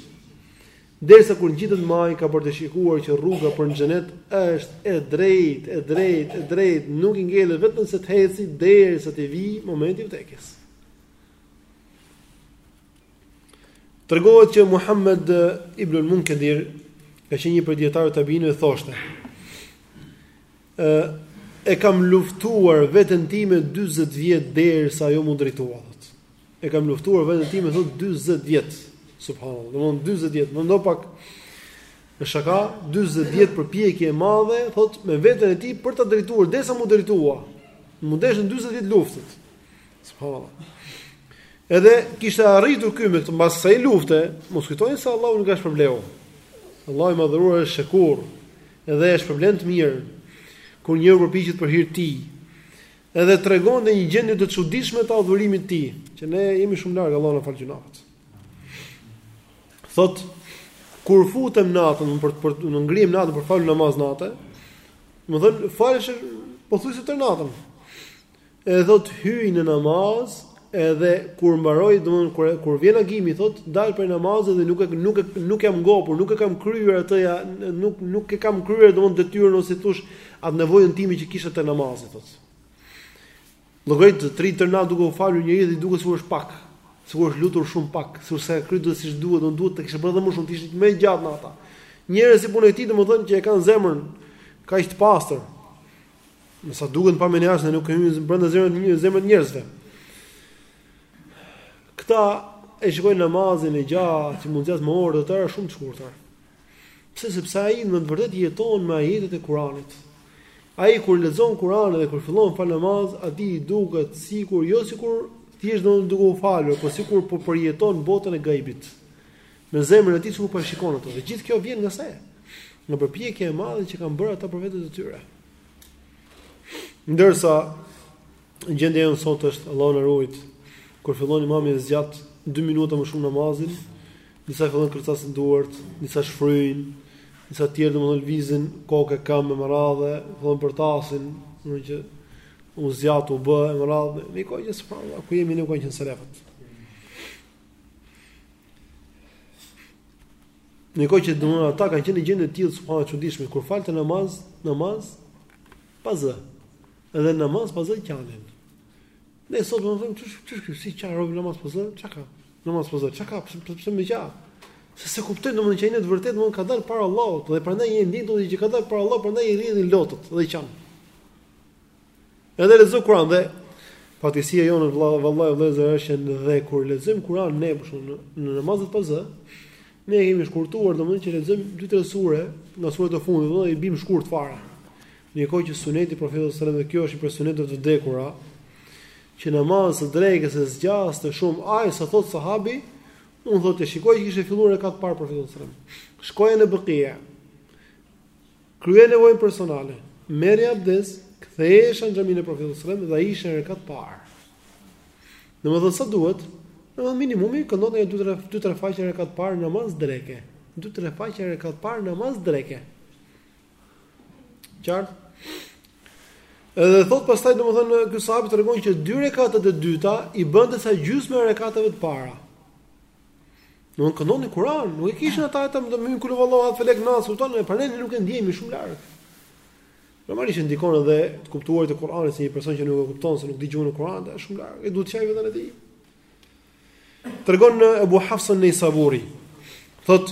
Derisa kur ngjitet majë, ai ka për të shikuar që rruga për në xhenet është e drejtë, e drejtë, e drejtë, nuk i ngelet vetëm se të ecë derisa të vijë momenti i vdekjes. Tregohet që Muhammed ibn al-Munkadir, ka qenë një prej dijetarëve të tabiinëve, thoshte: "E kam luftuar veten time 40 vjet derisa ajo m'u drejtua." E kam luftuar veten time thot 40 vjet. Subhanallahu, domthon 40 vjet, mendo pak, s'është shaka 40 vjet përpjekje e madhe, thot me veten e tij për ta drejtuar derisa m'u drejtua. M'u deshën 40 vjet luftë. Subhanallahu. Edhe kishte arritur ky me këtë mbas kësaj lufte, mos kujtoni se Allahu nuk e shpërbleu. Allahu i madhëruar është shekur, edhe e shpërblen të mirën kur njeriu përpiqet për hir të tij. Edhe tregon dhe një gjendje të çuditshme të adhurimit të tij, që ne jemi shumë larg Allahu na fal gjynahet. Thot kur futem natën për për në ngrihem natën për fal namaz natë, domethënë falej pothuajse tërë natën. e thot hyj në namaz edhe kur mbaroj domthon kur kur vjen agimi thot dal prej namazit dhe nuk e nuk e nuk jam ngopur nuk e kam kryer atë ja nuk nuk e kam kryer domthon detyrën ose thosh atë nevojën time që kisha te namazi thot llogarit ti tërë natën duke u falur njeriu dhe i duket sikur është pak sikur është lutur shumë pak sikur s'e ka kryer dot siç duhet do duhet të kishte bërë edhe më shumë të ishte më gjatë nata njerëz si puna e tij domthon që e kanë zemrën kaq të pastër Me sa duket në pamjen e jashtme nuk kemi hyrë brenda zemrës të njerëzve, zemrën e njerëzve. Këta e shikojnë namazin e gjatë, që mund të jetë me orë të tëra shumë të shkurtër. Pse sepse ai në të vërtetë jeton me ajetet e Kuranit. Ai kur lexon Kuranin dhe kur fillon fal namaz, atij i duket sikur jo sikur thjesht është duke u falur, por sikur po përjeton botën e gajbit. Në zemrën e tij sikur po e shikon atë. Dhe gjithë kjo vjen nga se? Nga përpjekja e madhe që kanë bërë ata për veten e tyre. Ndërsa gjendja jonë sot është Allahu na ruajt, kur fillon imami e zgjat 2 minuta më shumë namazin, disa fillojnë kërcasin duart, disa shfryjnë, disa të tjerë domethënë lëvizin kokë këmbë me radhë, fillojnë përtesin, domethënë që u zgjat u bë me radhë, nikoj që s'po, ku jemi ne ku janë selefët. Në kohë që domthonë ata kanë qenë në gjendje të tillë subhanallah të çuditshme kur falte namaz, namaz pa zë. Edhe namaz pa zë qanin. Ne sot do të themi çish çish ky si qan robi namaz pa zë, çka ka? Namaz pa zë, çka ka? Pse pse me qa? Se s'e kuptojnë domthonë që ai në të vërtetë domthonë ka dalë para Allahut dhe prandaj ai ndien domthonë që ka dalë para Allahut, prandaj i rridhin lotët dhe ai qan. Edhe lexo Kur'an dhe fatkeqësia jonë vëlla vallahi vëllezër është që dhe kur lexojmë Kur'an ne për shkak në namazet pa zë, ne e kemi shkurtuar domthonjë që lexojmë dy tre sure nga suret e fundit dhe i biem shkurt fare. Në kohë që suneti i profetit sallallahu alajhi wasallam kjo është një prej suneteve të vdekura që namazin e drekës e zgjaste shumë ai sa thot sahabi un thot e shikoja që kishte filluar rekatin e parë profeti sallallahu alajhi wasallam. Shkoja në Bekia. Kryeja nevojën personale, merrja abdes, kthehesha në xhaminë e Profetit sallallahu alajhi wasallam dhe ai ishte në rekat parë. Domethënë sa duhet? Domethënë minimumi këndonte 2-3 2-3 faqe rekat parë namaz dreke. 2-3 faqe rekat parë namaz dreke. Qartë? Edhe thot pastaj domethënë ky sahabi tregon që dy rekatet e dyta i bënte sa gjysma e rekateve të para. Do të këndonin Kur'an, nuk e kishin ata ata me thënë kul huvallahu ehad felek nas, kupton? Ne prandaj ne nuk e ndjejmë, jemi shumë larg. Normalisht ndikon edhe të kuptuarit e Kur'anit se një person që nuk e kupton se nuk dëgjon në Kur'an, është shumë larg. Ai duhet të qajë vetën e tij. Tregon Ebu Hafs en-Nejsaburi. Thot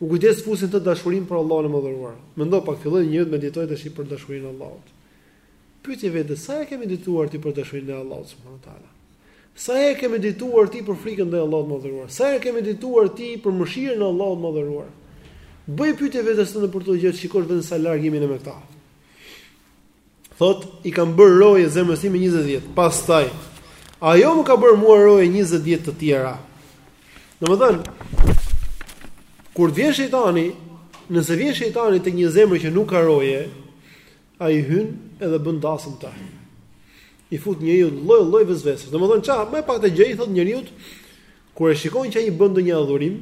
U kujdes fusin të dashurinë për Allahun e Madhëruar. Mendo pak, fillo njeriu të meditojë tash për dashurinë e Allahut. Pyete veten, sa e ke medituar ti për dashurinë e Allahut subhanahu wa taala? Sa e ke medituar ti për frikën ndaj Allahut të Madhëruar? Sa e ke medituar ti për mëshirën e Allahut të Madhëruar? Bëj pyetje vetes tënde për këto gjëra, shikosh vetëm sa larg jemi ne me këta. Thotë, i kam bërë roje zemrës sime 20 vjet. Pastaj ajo më ka bërë mua roje 20 vjet të tjera. Domethënë, kur vjen shejtani, nëse vjen shejtani tek një zemër që nuk ka roje, ai hyn edhe bën dasëm aty. I fut njeriut lloj lloj vesvese. Domethënë, çfarë më e pakta gjë, i thotë njeriut, Kur e shikon që ai bën ndonjë adhurim,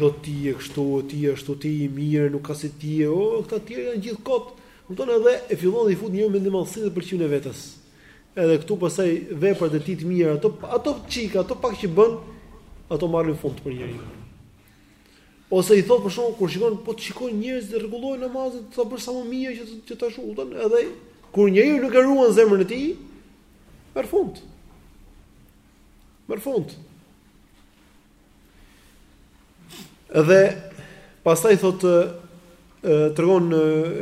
thotë ti je kështu, ti je ashtu, ti je i mirë, nuk ka si ti, o këta të tjerë janë gjithë kot. Kupton edhe e fillon t'i fut njeriut mendjemadhësi dhe pëlqimin e vetes. Edhe këtu pastaj veprat e tij të mira, ato ato çik, ato pak që bën, ato marrin fund për njeriun. Ose i thot për shembull kur shikon po të shikojnë njerëzit rregulloje namazin, sa për sa më mirë që që tash u kupton, edhe kur njeriu nuk e ruan zemrën e tij, merr fund. Merr fund. Dhe pastaj thotë tregon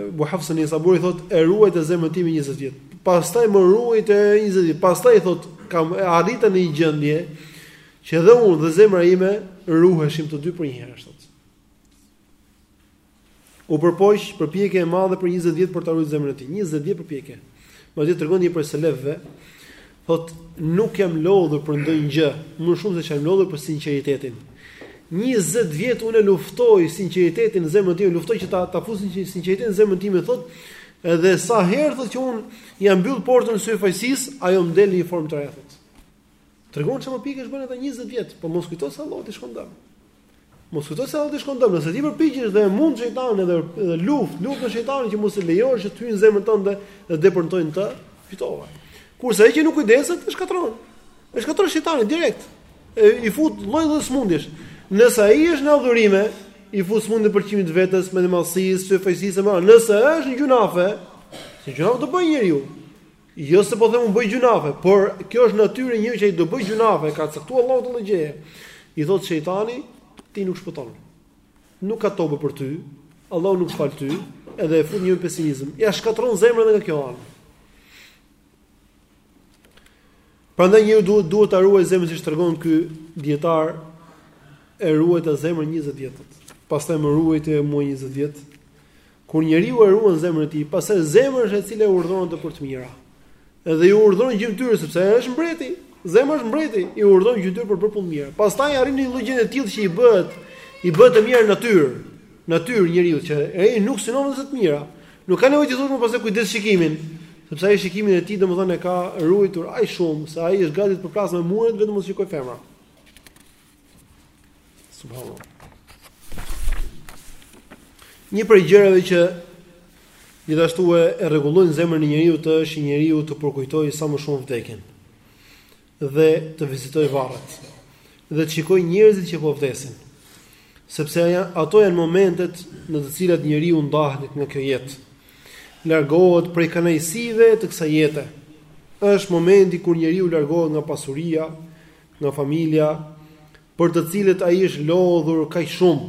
Ebu Hafs en-Nisaburi thotë e ruajta zemrën time njëzet vjet. Pastaj më ruajti njëzet vjet. Pastaj thotë kam arritur në një gjendje që edhe unë dhe zemra ime ruheshim të dy për njëherë, thotë. u përpoq përpjekje e madhe për 20 vjet për ta ruajtur zemrën e tij. 20 vjet përpjekje. Madje tregon një prej selefëve, thotë, nuk jam lodhur për ndonjë gjë, më shumë se ç'jam lodhur për sinqeritetin. 20 vjet unë luftoj sinqeritetin në zemrën time, luftoj që ta ta fus sinqeritetin në zemrën time, thotë, edhe sa herë thotë që unë ia mbyll portën e syfaqësisë, ajo më del në një formë të re. Tregon ç'përpjekje bën ata 20 vjet, po mos kujto se Allahu t'i çon dëm. Mos kujto se Allahu t'i çon dëm, nëse ti përpiqesh dhe e mund shejtanin edhe edhe luft, lufton me shejtanin që mos e lejosh që të hyjë në zemrën tënde dhe depërtojë në të, fitove. Kurse ai që nuk kujdeset, e shkatërron. E shkatërron shejtani direkt. E, I fut lloj-lloj smundjesh. Nëse ai është në adhurime, i fut smundje pëlqimin e vetes, mendjemadhësisë, syfaqësisë më. Nëse është në gjynahe, se gjynahe do bëj njeriu. Jo se po them unë bëj gjynahe, por kjo është natyra e njeriut që ai do bëj gjynahe, e ka caktuar Allahu këtë lloj gjëje. I thot shejtani, ti nuk shpëton. Nuk ka teube për ty, Allahu nuk fal ty, edhe e fut në pesimizëm. Ia shkatërron zemrën edhe nga kjo anë. Prandaj njeriu duhet duhet ta ruajë zemrën siç tregon ky dijetar e ruajta zemrën 20 vjet. Pastaj më ruajti mua 20 vjet. Kur njeriu e ruan zemrën e tij, pastaj zemra është ajo e cila e urdhëron atë për të mira. Edhe i urdhëron gjymtyrët sepse ai është mbreti. Zemra është mbreti, i urdhëron gjymtyrët për për punë të mira. Pastaj arrin në një lloj gjendje të tillë që i bëhet i bëhet e mira natyrë. Natyrë njeriut që ai nuk synon vetëm të mira. Nuk ka nevojë t'i thush më pastaj kujdes shikimin, sepse ai shikimin e tij domethënë e ka ruajtur aq shumë se ai është gati të përplaset me muret vetëm të mos shikoj femra. Subhanallahu. Një prej gjërave që gjithashtu e rregullojnë zemrën e njeriut është që njeriu ta përkujtojë sa më shumë vdekjen. dhe të vizitoj varret dhe të shikoj njerëzit që po vdesin. Sepse ato janë momentet në të cilat njeriu ndahet nga kjo jetë. Largohet prej kënaqësive të kësaj jete. Është momenti kur njeriu largohet nga pasuria, nga familja, për të cilat ai është lodhur kaq shumë.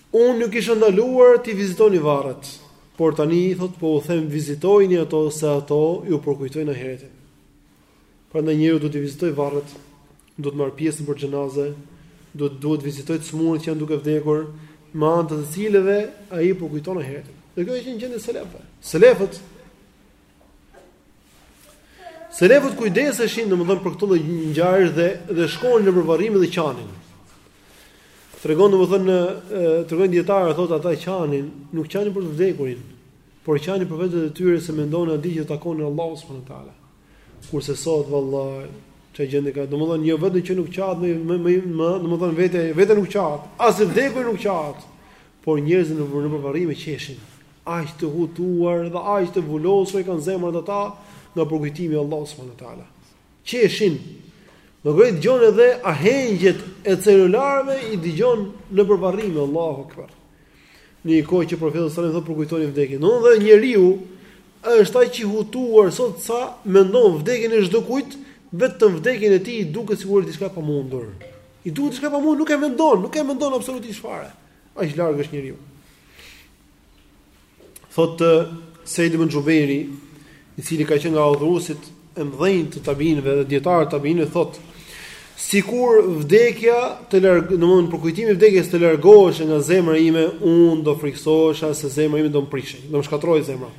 Unë ju kisha ndaluar t'i vizitoni varret, por tani thotë po u them vizitojini ato se ato ju përkujtojnë ahiretin. Prandaj njeriu duhet të vizitojë varret, duhet të marr pjesë nëpër xhenaze, duhet duhet të vizitojë të sëmurët që janë duke vdekur, me anë të të cilëve ai përkujton ahiretin. Dhe kjo ishte gjendja e selefëve. Selefët Selefët kujdeseshin domethënë për këtë lloj ngjarjesh dhe dhe shkonin nëpër varrime dhe qanin. Tregojnë domethënë tregojnë dijetarët thotë ata qanin, nuk qanin për të vdekurin, por qanin për vetët e tyre se mendonin atë ditë që takonin Allahun subhanahu wa taala. Kurse sot vallahi çfarë gjendje ka, domethënë jo vetëm që nuk qahet më më më, më domethënë vetë vetë nuk qahet, as i vdekuri nuk qahet, por njerëzit në nëpër varrime qeshin. Aq të hutuar dhe aq të vulosura i kanë zemrat ata nga përkujtimi i Allahut subhanahu wa taala. Qeshin. I dëgjon, dëgjon edhe ahengjet e celularëve i dëgjon nëpër varrime Allahu akbar. Në një kohë që profeti sallallahu alajhi wasallam përkujtoni vdekjen. Edhe njeriu është aq i hutuar sot sa mendon vdekjen e çdokujt, vetëm vdekjen e tij i duket sikur është diçka e pamundur. I duket diçka e pamundur, nuk e mendon, nuk e mendon absolutisht fare. Aq larg është njeriu. Thot Seid ibn Xhubejri, i cili ka qenë nga udhëheqësit e mëdhenj të tabiinëve dhe dijetarët e tabiinëve thot sikur vdekja të larg, domethënë përkujtimi i vdekjes të largoheshe nga zemra ime, unë do friksohesha se zemra ime do më prishej, do më shkatërrohej zemra.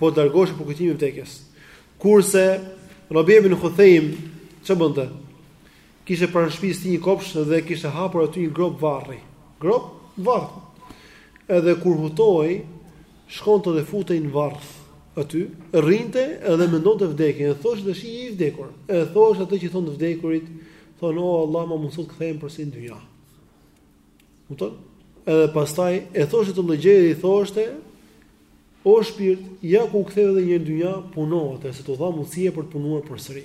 Po të largoheshe përkujtimi i vdekjes. Kurse Rabi ibn Khuthejm ç'bënte? Kishte pranë shtëpisë së tij një kopsht dhe kishte hapur aty një gropë varri. Gropë varr. Edhe kur hutohej, shkonte dhe futej në varr aty, rrinte edhe mendonte vdekjen, e thoshte tash je i vdekur. E thosh atë që thon të vdekurit, thon o Allah, më mundëso të kthehem përsëri në dynja. Kupton? Edhe pastaj çohej, largohej dhe i thoshte O shpirt, ja ku u ktheve edhe një herë në dynja, puno, se t'u dha mundësia për të punuar përsëri.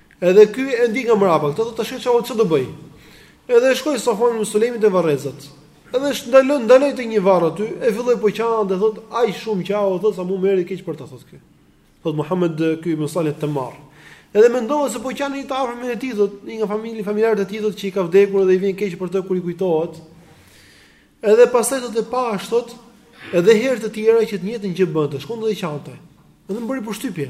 Edhe ky e ndjek nga mbrapa, këtë do ta shoh ça ç'do bëjë. Edhe shkoi Safwan ibn Sulejmi te varrezat. Edhe ndaloi ndaloi te një varr aty, e filloi po qan dhe thot aq shumë qau thot sa m'u erdhi keq për të thot ky. Thot Muhammed ky ibn Salih et-Temmar. Edhe mendova se po qan një të afërm të tij thot, një nga familje familjarët e tij thot që i ka vdekur dhe i vjen keq për të kur i kujtohet. Edhe pastaj thot e pash thot edhe herë të tjera që të njëjtën gjë bënte, shkon dhe qante. Edhe më bëri përshtypje.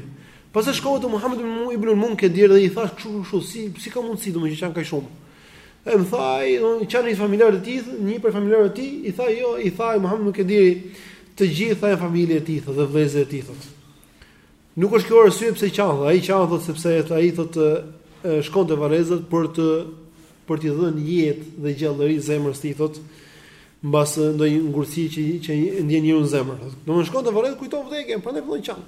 Pastaj shkova te Muhammed ibn al-Munkedir i thash kështu kështu, si si ka mundsi domun që qan kaq shumë. Ai më tha ai, domun ka një familjar të tij, një prej familjarëve të tij, i tha jo, i tha ai Muhammed Munkediri të gjithë janë familje e tij dhe vëllezërit e tij thotë. Nuk është kjo arsye pse qan, ai qan thotë sepse ai thotë shkon te varrezat për të për t'i dhënë jetë dhe gjallëri zemrës së tij thotë mbas ndonjë ngurtësie që që ndjen njeriu në zemër. Domthonë shkon te varrezat kujton vdekjen, prandaj fillon qan.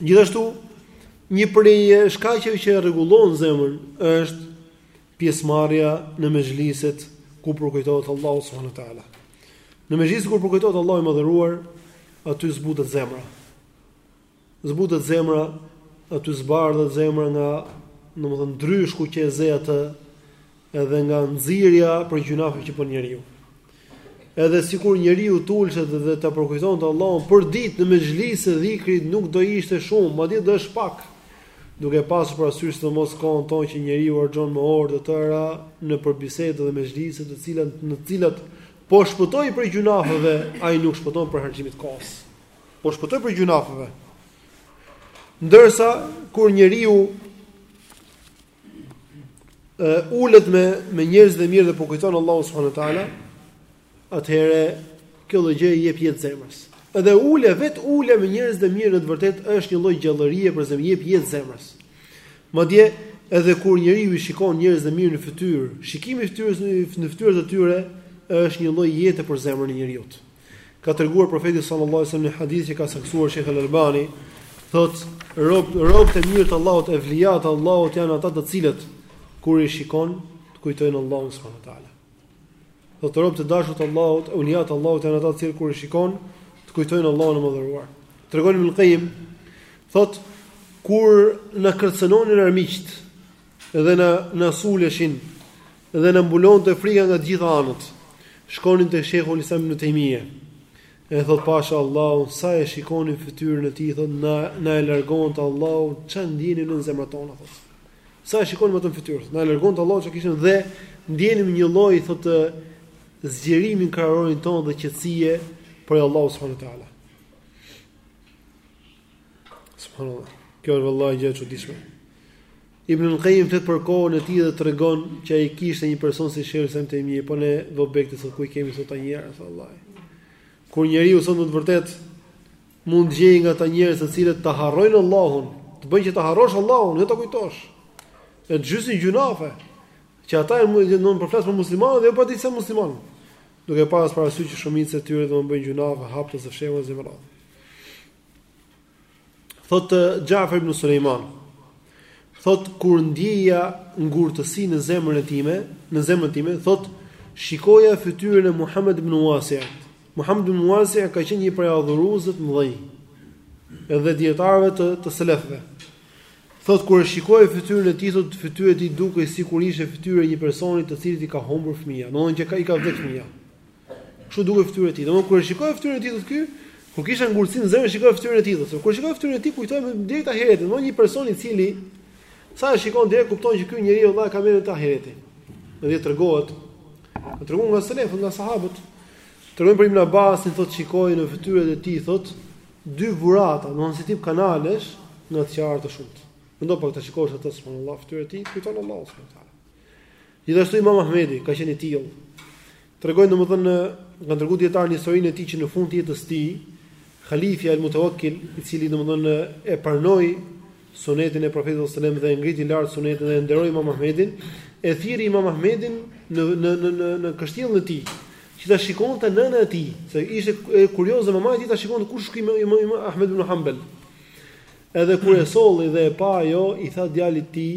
Gjithashtu një prej shkaqeve që rregullon zemrën është Pjesëmarrja në mexhliset ku përkujtohet Allahu subhanahu wa taala. Në mexhliset ku përkujtohet Allahu i madhëruar, aty zbutet zemra. Zbutet zemra, aty zbardhet zemra nga, domethënë ndryshku që e ze atë edhe nga nxirja prej gjynafeve që bën njeriu. Edhe sikur njeriu të ulej dhe ta përkujtonte Allahun përditë në mexhlise dhikri nuk do ishte shumë, madje dhe është pak, duke pasur parasysh sidomos kohën tonë që njeriu harxhon me orë të tëra nëpër biseda dhe mexhlise të cilat në të cilat po shpëtoi prej gjynafeve, ai nuk shpëton prej harxhimit të kohës. Po shpëtoi prej gjynafeve. Ndërsa, kur njeriu ulet me me njerëzit e mirë dhe përkujton Allahun subhanahu wa taala, atëherë kjo lloj gjë i jep jetë zemrës. Edhe ulja vetë ulja me njerëzit e mirë në të vërtetë është një lloj gjallërie për zemrën, i jep jetë zemrës. Madje edhe kur njeriu i shikon njerëzit e mirë në fytyrë, shikimi i fytyrës në fytyrët e tyre është një lloj jete për zemrën e njeriut. Ka treguar profeti sallallahu alajhi wasallam në hadith që ka saktësuar Sheikh Al-Albani, thot rob robt e mirë të Allahut evlijat të Allahut janë ata të cilët kur i shikon të kujtojnë Allahun subhanahu wa taala. Thot robt e dashur të Allahut, evlijat të Allahut janë ata të cilët kur i shikon të kujtojnë Allahun e madhëruar. Tregon Ibn al-Qayyim thot kur na kërcënonin armiqt, Dhe na na suleshin dhe na mbulonte frika nga të gjitha anët. Shkonim te Shejhul Islam ibn Taymije. E thot Pasha Allahu, sa e shikonim fytyrën e tij, thot na na e largonte Allahu ça ndjenim në zemrat tona thot. Sa e shikonim atë fytyrë, na e largonte Allahu ça kishim dhe ndjenim një lloj thotë zgjerimi në kraharorin tonë dhe qetësie prej Allahut subhanahu wa taala. Subhanallah. Kjo është vallahi gjë e çuditshme. Ibn al-Qayyim flet për kohën e tij dhe tregon që ai kishte një person si Sheikh Ibn Taymiyyah, po ne çfarë të bëjmë sot ku i kemi sot ata njerëz, vallahi. Kur njeriu sot në të vërtetë mund të gjejë nga ata njerëz të cilët ta harrojnë Allahun, të bëjnë që ta harrosh Allahun, jo ta kujtosh. E zhysin në gjynahe që ata e mund të ndon përflasë për muslimanët dhe jo për disa muslimanë. Duke pas parasysh që shumica e tyre do të bëjnë gjynahe haptas e fshehur zemrat. Thot Xhafer ibn Sulejman, thot kur ndjeja ngurtësi në zemrën time, në zemrën time, thot shikoja fytyrën e Muhammed ibn Wasi'. Muhammed ibn Wasi' ka qenë një prej adhuruesve të mëdhenj, edhe dietarëve të të selefëve. Thot kur e shikoja fytyrën e tij, thot fytyra e tij dukej sikur ishte fytyra e një personi të cilit i ka humbur fëmija, domethënë që ka i ka vdekur fëmija. Kështu dukej fytyra e tij. Domethënë kur e shikoja fytyrën e tij thotë ky, kur kisha ngurtësinë në zemër shikoja fytyrën e tij thotë. Kur shikoja fytyrën e tij kujtoja direkt ahiretin. Domethënë një person i cili sa e shikon direkt kupton që ky njeriu vallahi ka merak ahiretin. Dhe dhe tregohet. Na tregojnë nga selefët, nga sahabët. Tregojnë për Ibn Abbasin thotë shikoje në fytyrën e tij thotë dy brazda, domethënë si tip kanalesh nga të qarët e shumtë. Mendo pak të shikosh atë subhanallahu fytyrën e tij, kujton Allahun subhanallahu. Gjithashtu Imam Ahmedi ka qenë i tillë. Tregojnë domethënë na kanë treguar dijetarët në historinë e tij që në fund të jetës së tij, Khalifja El Mutawakkil, i cili domethënë e pranoi sunetin e Profetit sallallahu alajhi wasallam dhe e ngriti lart sunetin dhe e nderoi Imam Ahmedin, e thirri Imam Ahmedin në në në në në kështjellën e tij, që ta shikonte nëna e tij, se ishte kurioze mamaja e tij ta shikonte kush është ky Imam Ahmed ibn Hanbal. Edhe kur e solli dhe e pa ajo, i tha djalit të tij,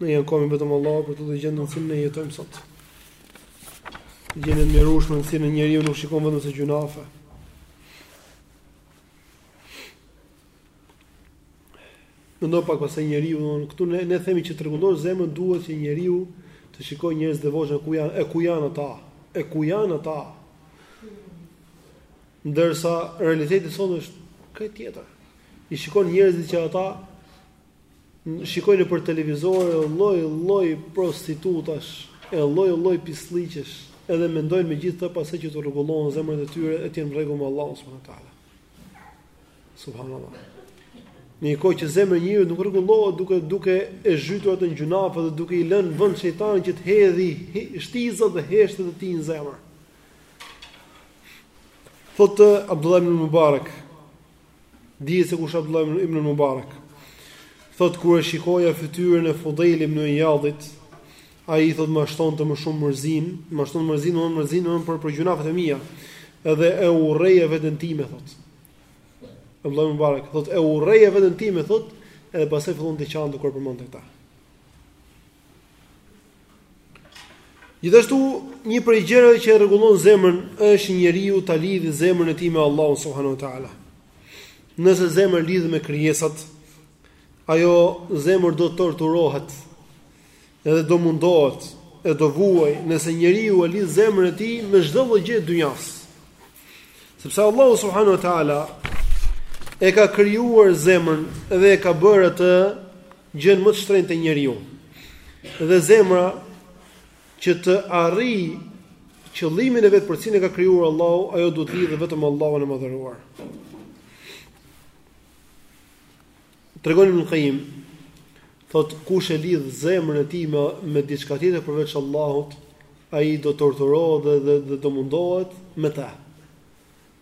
Ne i ankohemi vetëm Allahut për të dhe gjendjen që ne jetojmë sot. Gjendjen e mjerueshme në të cilën njeriu nuk shikon vetëm se gjynahe. Mendo pak pastaj njeriu, këtu ne, ne themi që të rregullohet zemra duhet që njeriu të shikojë njerëz të devotshëm e ku janë, e ku janë ata, e ku janë ata. Ndërsa, realiteti sot është krejt tjetër. I shikon njerëzit që ata Shikojnë nëpër televizor lloj lloj prostitutash e lloj lloj pisllëqesh, edhe mendojnë me gjithë këto pastaj që të rregullohen zemrat e tyre e të jenë në rregull me Allahun subhanahu teala. Subhanallahu. Në një kohë që zemra e njeriut nuk rregullohet duke duke e zhytur atë në gjynahe dhe duke i lënë vend shejtanit që të hedhi shtizat dhe heshtet e tij në zemër. Thotë Abdullah ibn Mubarak, Dihet se kush Abdullah ibnul Mubarak. Thot kur e shikoja fytyrën e Fudhejl ibn Ijadit, ai thot më shtonte më shumë mërzin, më shtonte mërzin, më mërzin për për gjynahet e mia. Edhe e urreja veten time thot. Abdullah ibn Mubarak thot e urreja veten time thot, edhe pastaj fillonte qante kur përmendte këta. Gjithashtu një prej gjërave që rregullon zemrën është njeriu ta lidhë zemrën e tij me Allahun subhanuhu teala. Nëse zemra lidhet me krijesat, ajo zemër do të torturohet. Edhe do mundohet, e do vuaj, nëse njeriu e lidh zemrën e tij me çdo lloj gjëje dynjas. Sepse Allahu subhanuhu teala e ka krijuar zemrën dhe e ka bërë atë gjënë më të shtrenjtë te njeriu, dhe zemra që të arrijë qëllimin e vet për cilin e ka krijuar Allahu, ajo duhet të lidhet vetëm me Allahun e Madhëruar. Tregon Ibn Kajim, thotë kush e lidh zemrën e tij me me diçka tjetër përveç Allahut, ai do torturohet dhe, dhe, dhe do mundohet me të.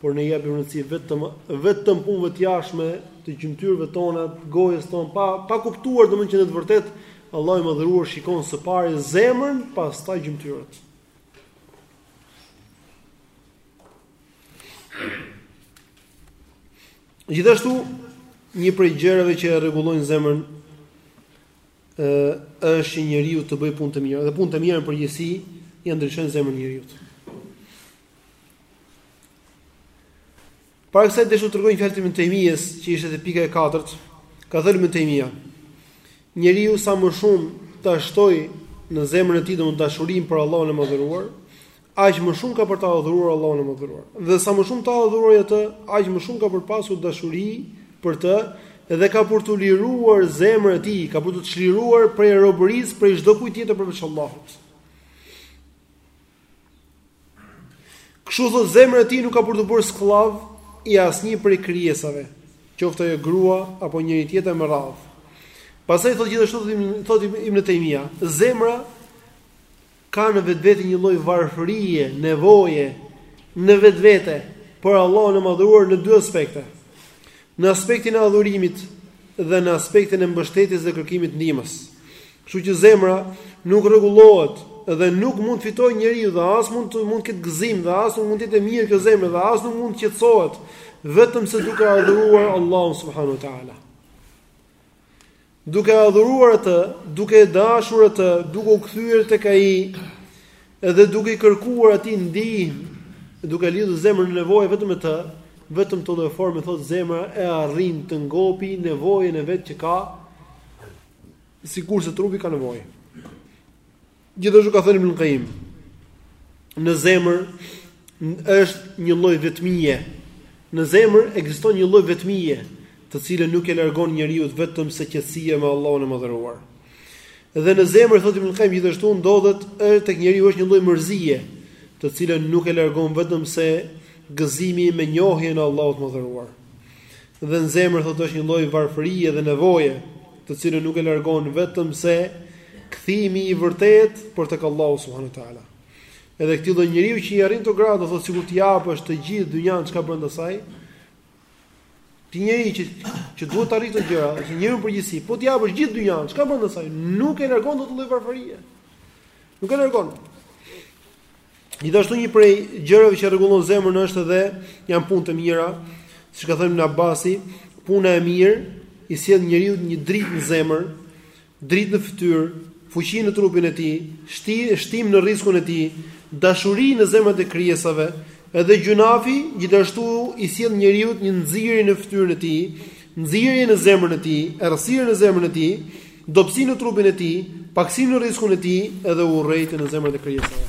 por ne i japim rëndësi vetëm vetëm punëve të jashtme të gjymtyrëve tona, të gojës tonë, pa pa kuptuar domethënë që në të vërtetë Allahu i madhëruar shikon së pari zemrën, pastaj gjymtyrët. Gjithashtu një prej gjërave që e rregullojnë zemrën ë është që njeriu të bëjë punë të mira dhe punët e mira në përgjithësi ia ndryshojnë zemrën e njeriut. Para kësaj desha të tregoj fjalët e Ibn Tejmijes, që ishte te pika e katërt, ka thënë Ibn Tejmija, njeriu sa më shumë ta shtoj në zemrën e tij domun dashurinë për Allahun e Madhëruar, aq më shumë ka për ta adhuruar Allahun e Madhëruar. Dhe sa më shumë ta adhuroj atë, aq më shumë ka për pasur dashuri për të dhe ka për t'u liruar zemra e tij, ka për t'u çliruar prej robërisë, prej çdo kujt tjetër përveç Allahut. Kështu thotë zemra e tij nuk ka për t'u bërë skllav i asnjë prej krijesave, qoftë ajo grua apo njeri tjetër me radhë. Pastaj thotë gjithashtu thotë Ibn Tejmija, zemra ka në vetvete një lloj varfërie, nevoje në vetvete për Allahun e madhëruar në dy aspekte. Në aspektin e adhurimit dhe në aspektin e mbështetjes dhe kërkimit të ndihmës. Kështu që zemra nuk rregullohet dhe nuk mund të fitojë njeriu dhe as mund të mund të ketë gëzim dhe as nuk mund të jetë e mirë kjo zemër dhe as nuk mund të qetësohet vetëm se duke adhuruar Allahun subhanuhu teala. Duke adhuruar atë, duke e dashur atë, duke u kthyer tek ai, dhe duke i kërkuar atij ndihmë, duke lidhur zemrën në nevojë vetëm me të, vetëm në këtë lloj forme thot zemra e arrin të ngopi nevojën e vet që ka, sikurse trupi ka nevojë. Gjithashtu ka thënë Ibn Qayyim, në zemër është një lloj vetmie. Në zemër ekziston një lloj vetmie, të cilën nuk e largon njeriut vetëm se qetësia me Allahun e Madhëruar. Dhe në zemër thotë Ibn Qayyim gjithashtu ndodhet edhe tek njeriu është një lloj mërzie, të cilën nuk e largon vetëm se gëzimi me njohjen e Allahut të Madhëruar. Dhe në zemër thotë është një lloj varfërie dhe nevoje, të cilën nuk e largon vetëm se kthimi i vërtetë për tek Allahu subhanahu wa taala. Edhe këtij lloj njeriu që i arrin këto gradë, do thotë sikur t'i japësh të gjithë dynjan ç'ka brenda saj, këtij njeriu që që duhet të arrijë këto gjëra, që njeriu në përgjithësi, po t'i japësh gjithë dynjan, ç'ka brenda saj, nuk e largon këtë lloj varfërie. Nuk e largon. Gjithashtu një prej gjërave që rregullon zemrën është edhe janë punët e mira, siç ka thënë Ibn Abasi, puna e mirë i sjell njeriut një dritë në zemër, dritë në fytyrë, fuqi në trupin e tij, shtim në rriskun e tij, dashuri në zemrat e krijesave, edhe gjynafi gjithashtu i sjell njeriut një nxirje në fytyrën e tij, nxirje në zemrën e tij, errësirë në zemrën e tij, dobësi në trupin e tij, pakësim në rriskun e tij edhe urrejtje në zemrat e krijesave.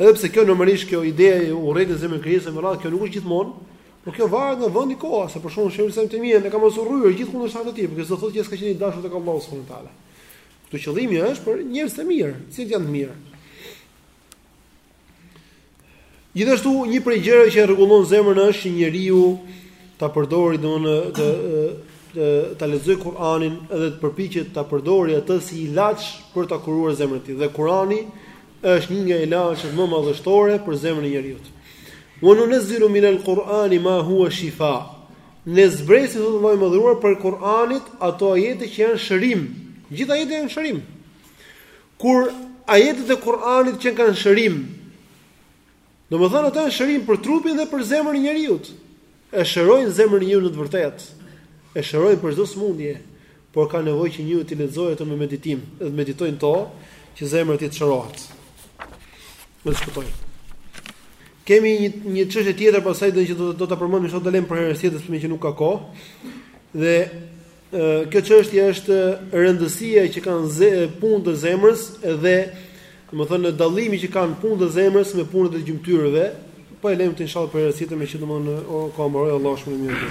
Edhe pse kjo normalisht kjo ide e urrejtjes në zemrën e krijesave me radhë kjo nuk është gjithmonë, por kjo varet nga vendi koha, se për shkakun shërbim sa të mirë, e kanë pas urryer gjithë kundërshtarët e tij, por kjo s'do thotë që s'ka qenë i dashur tek Allahu subhanahu wa taala. Këtu qëllimi është për njerëzit e mirë, si janë të mirë. Gjithashtu një prej gjërave që rregullon zemrën është njeriu ta përdori domethënë të të ta lexoj Kur'anin edhe të përpiqet ta përdori atë si ilaç për ta kuruar zemrën e tij. Dhe Kur'ani është një nga ilaçet më madhështore për zemrën e njeriut. Wa nunazzilu min al-Qur'ani ma huwa shifa. Ne zbresim, thotë Allahu i Madhëruar, prej Kur'anit ato ajete që janë shërim. Gjithë ajetet janë shërim. Kur ajetet e Kur'anit që kanë shërim, domethënë ato janë shërim për trupin dhe për zemrën e njeriut. E shërojnë zemrën e njeriut në të vërtetë. E shërojnë prej çdo sëmundje, por ka nevojë që njeriu t'i lexojë ato me meditim, të meditojë në to, që zemra të shërohet. Më shkutoj. Kemi një një çështje tjetër pasaj do të do ta përmendim sot do e lëmë për herë tjetër sepse që nuk ka kohë. Dhe Kjo çështje është rëndësia që kanë zë punët e zemrës dhe domethënë dallimi që kanë punët e zemrës me punët e gjymtyrëve, po e lejmë këtë inshallah për herë tjetër meqë domthonë o ka mbrojë Allahu shumë mirë.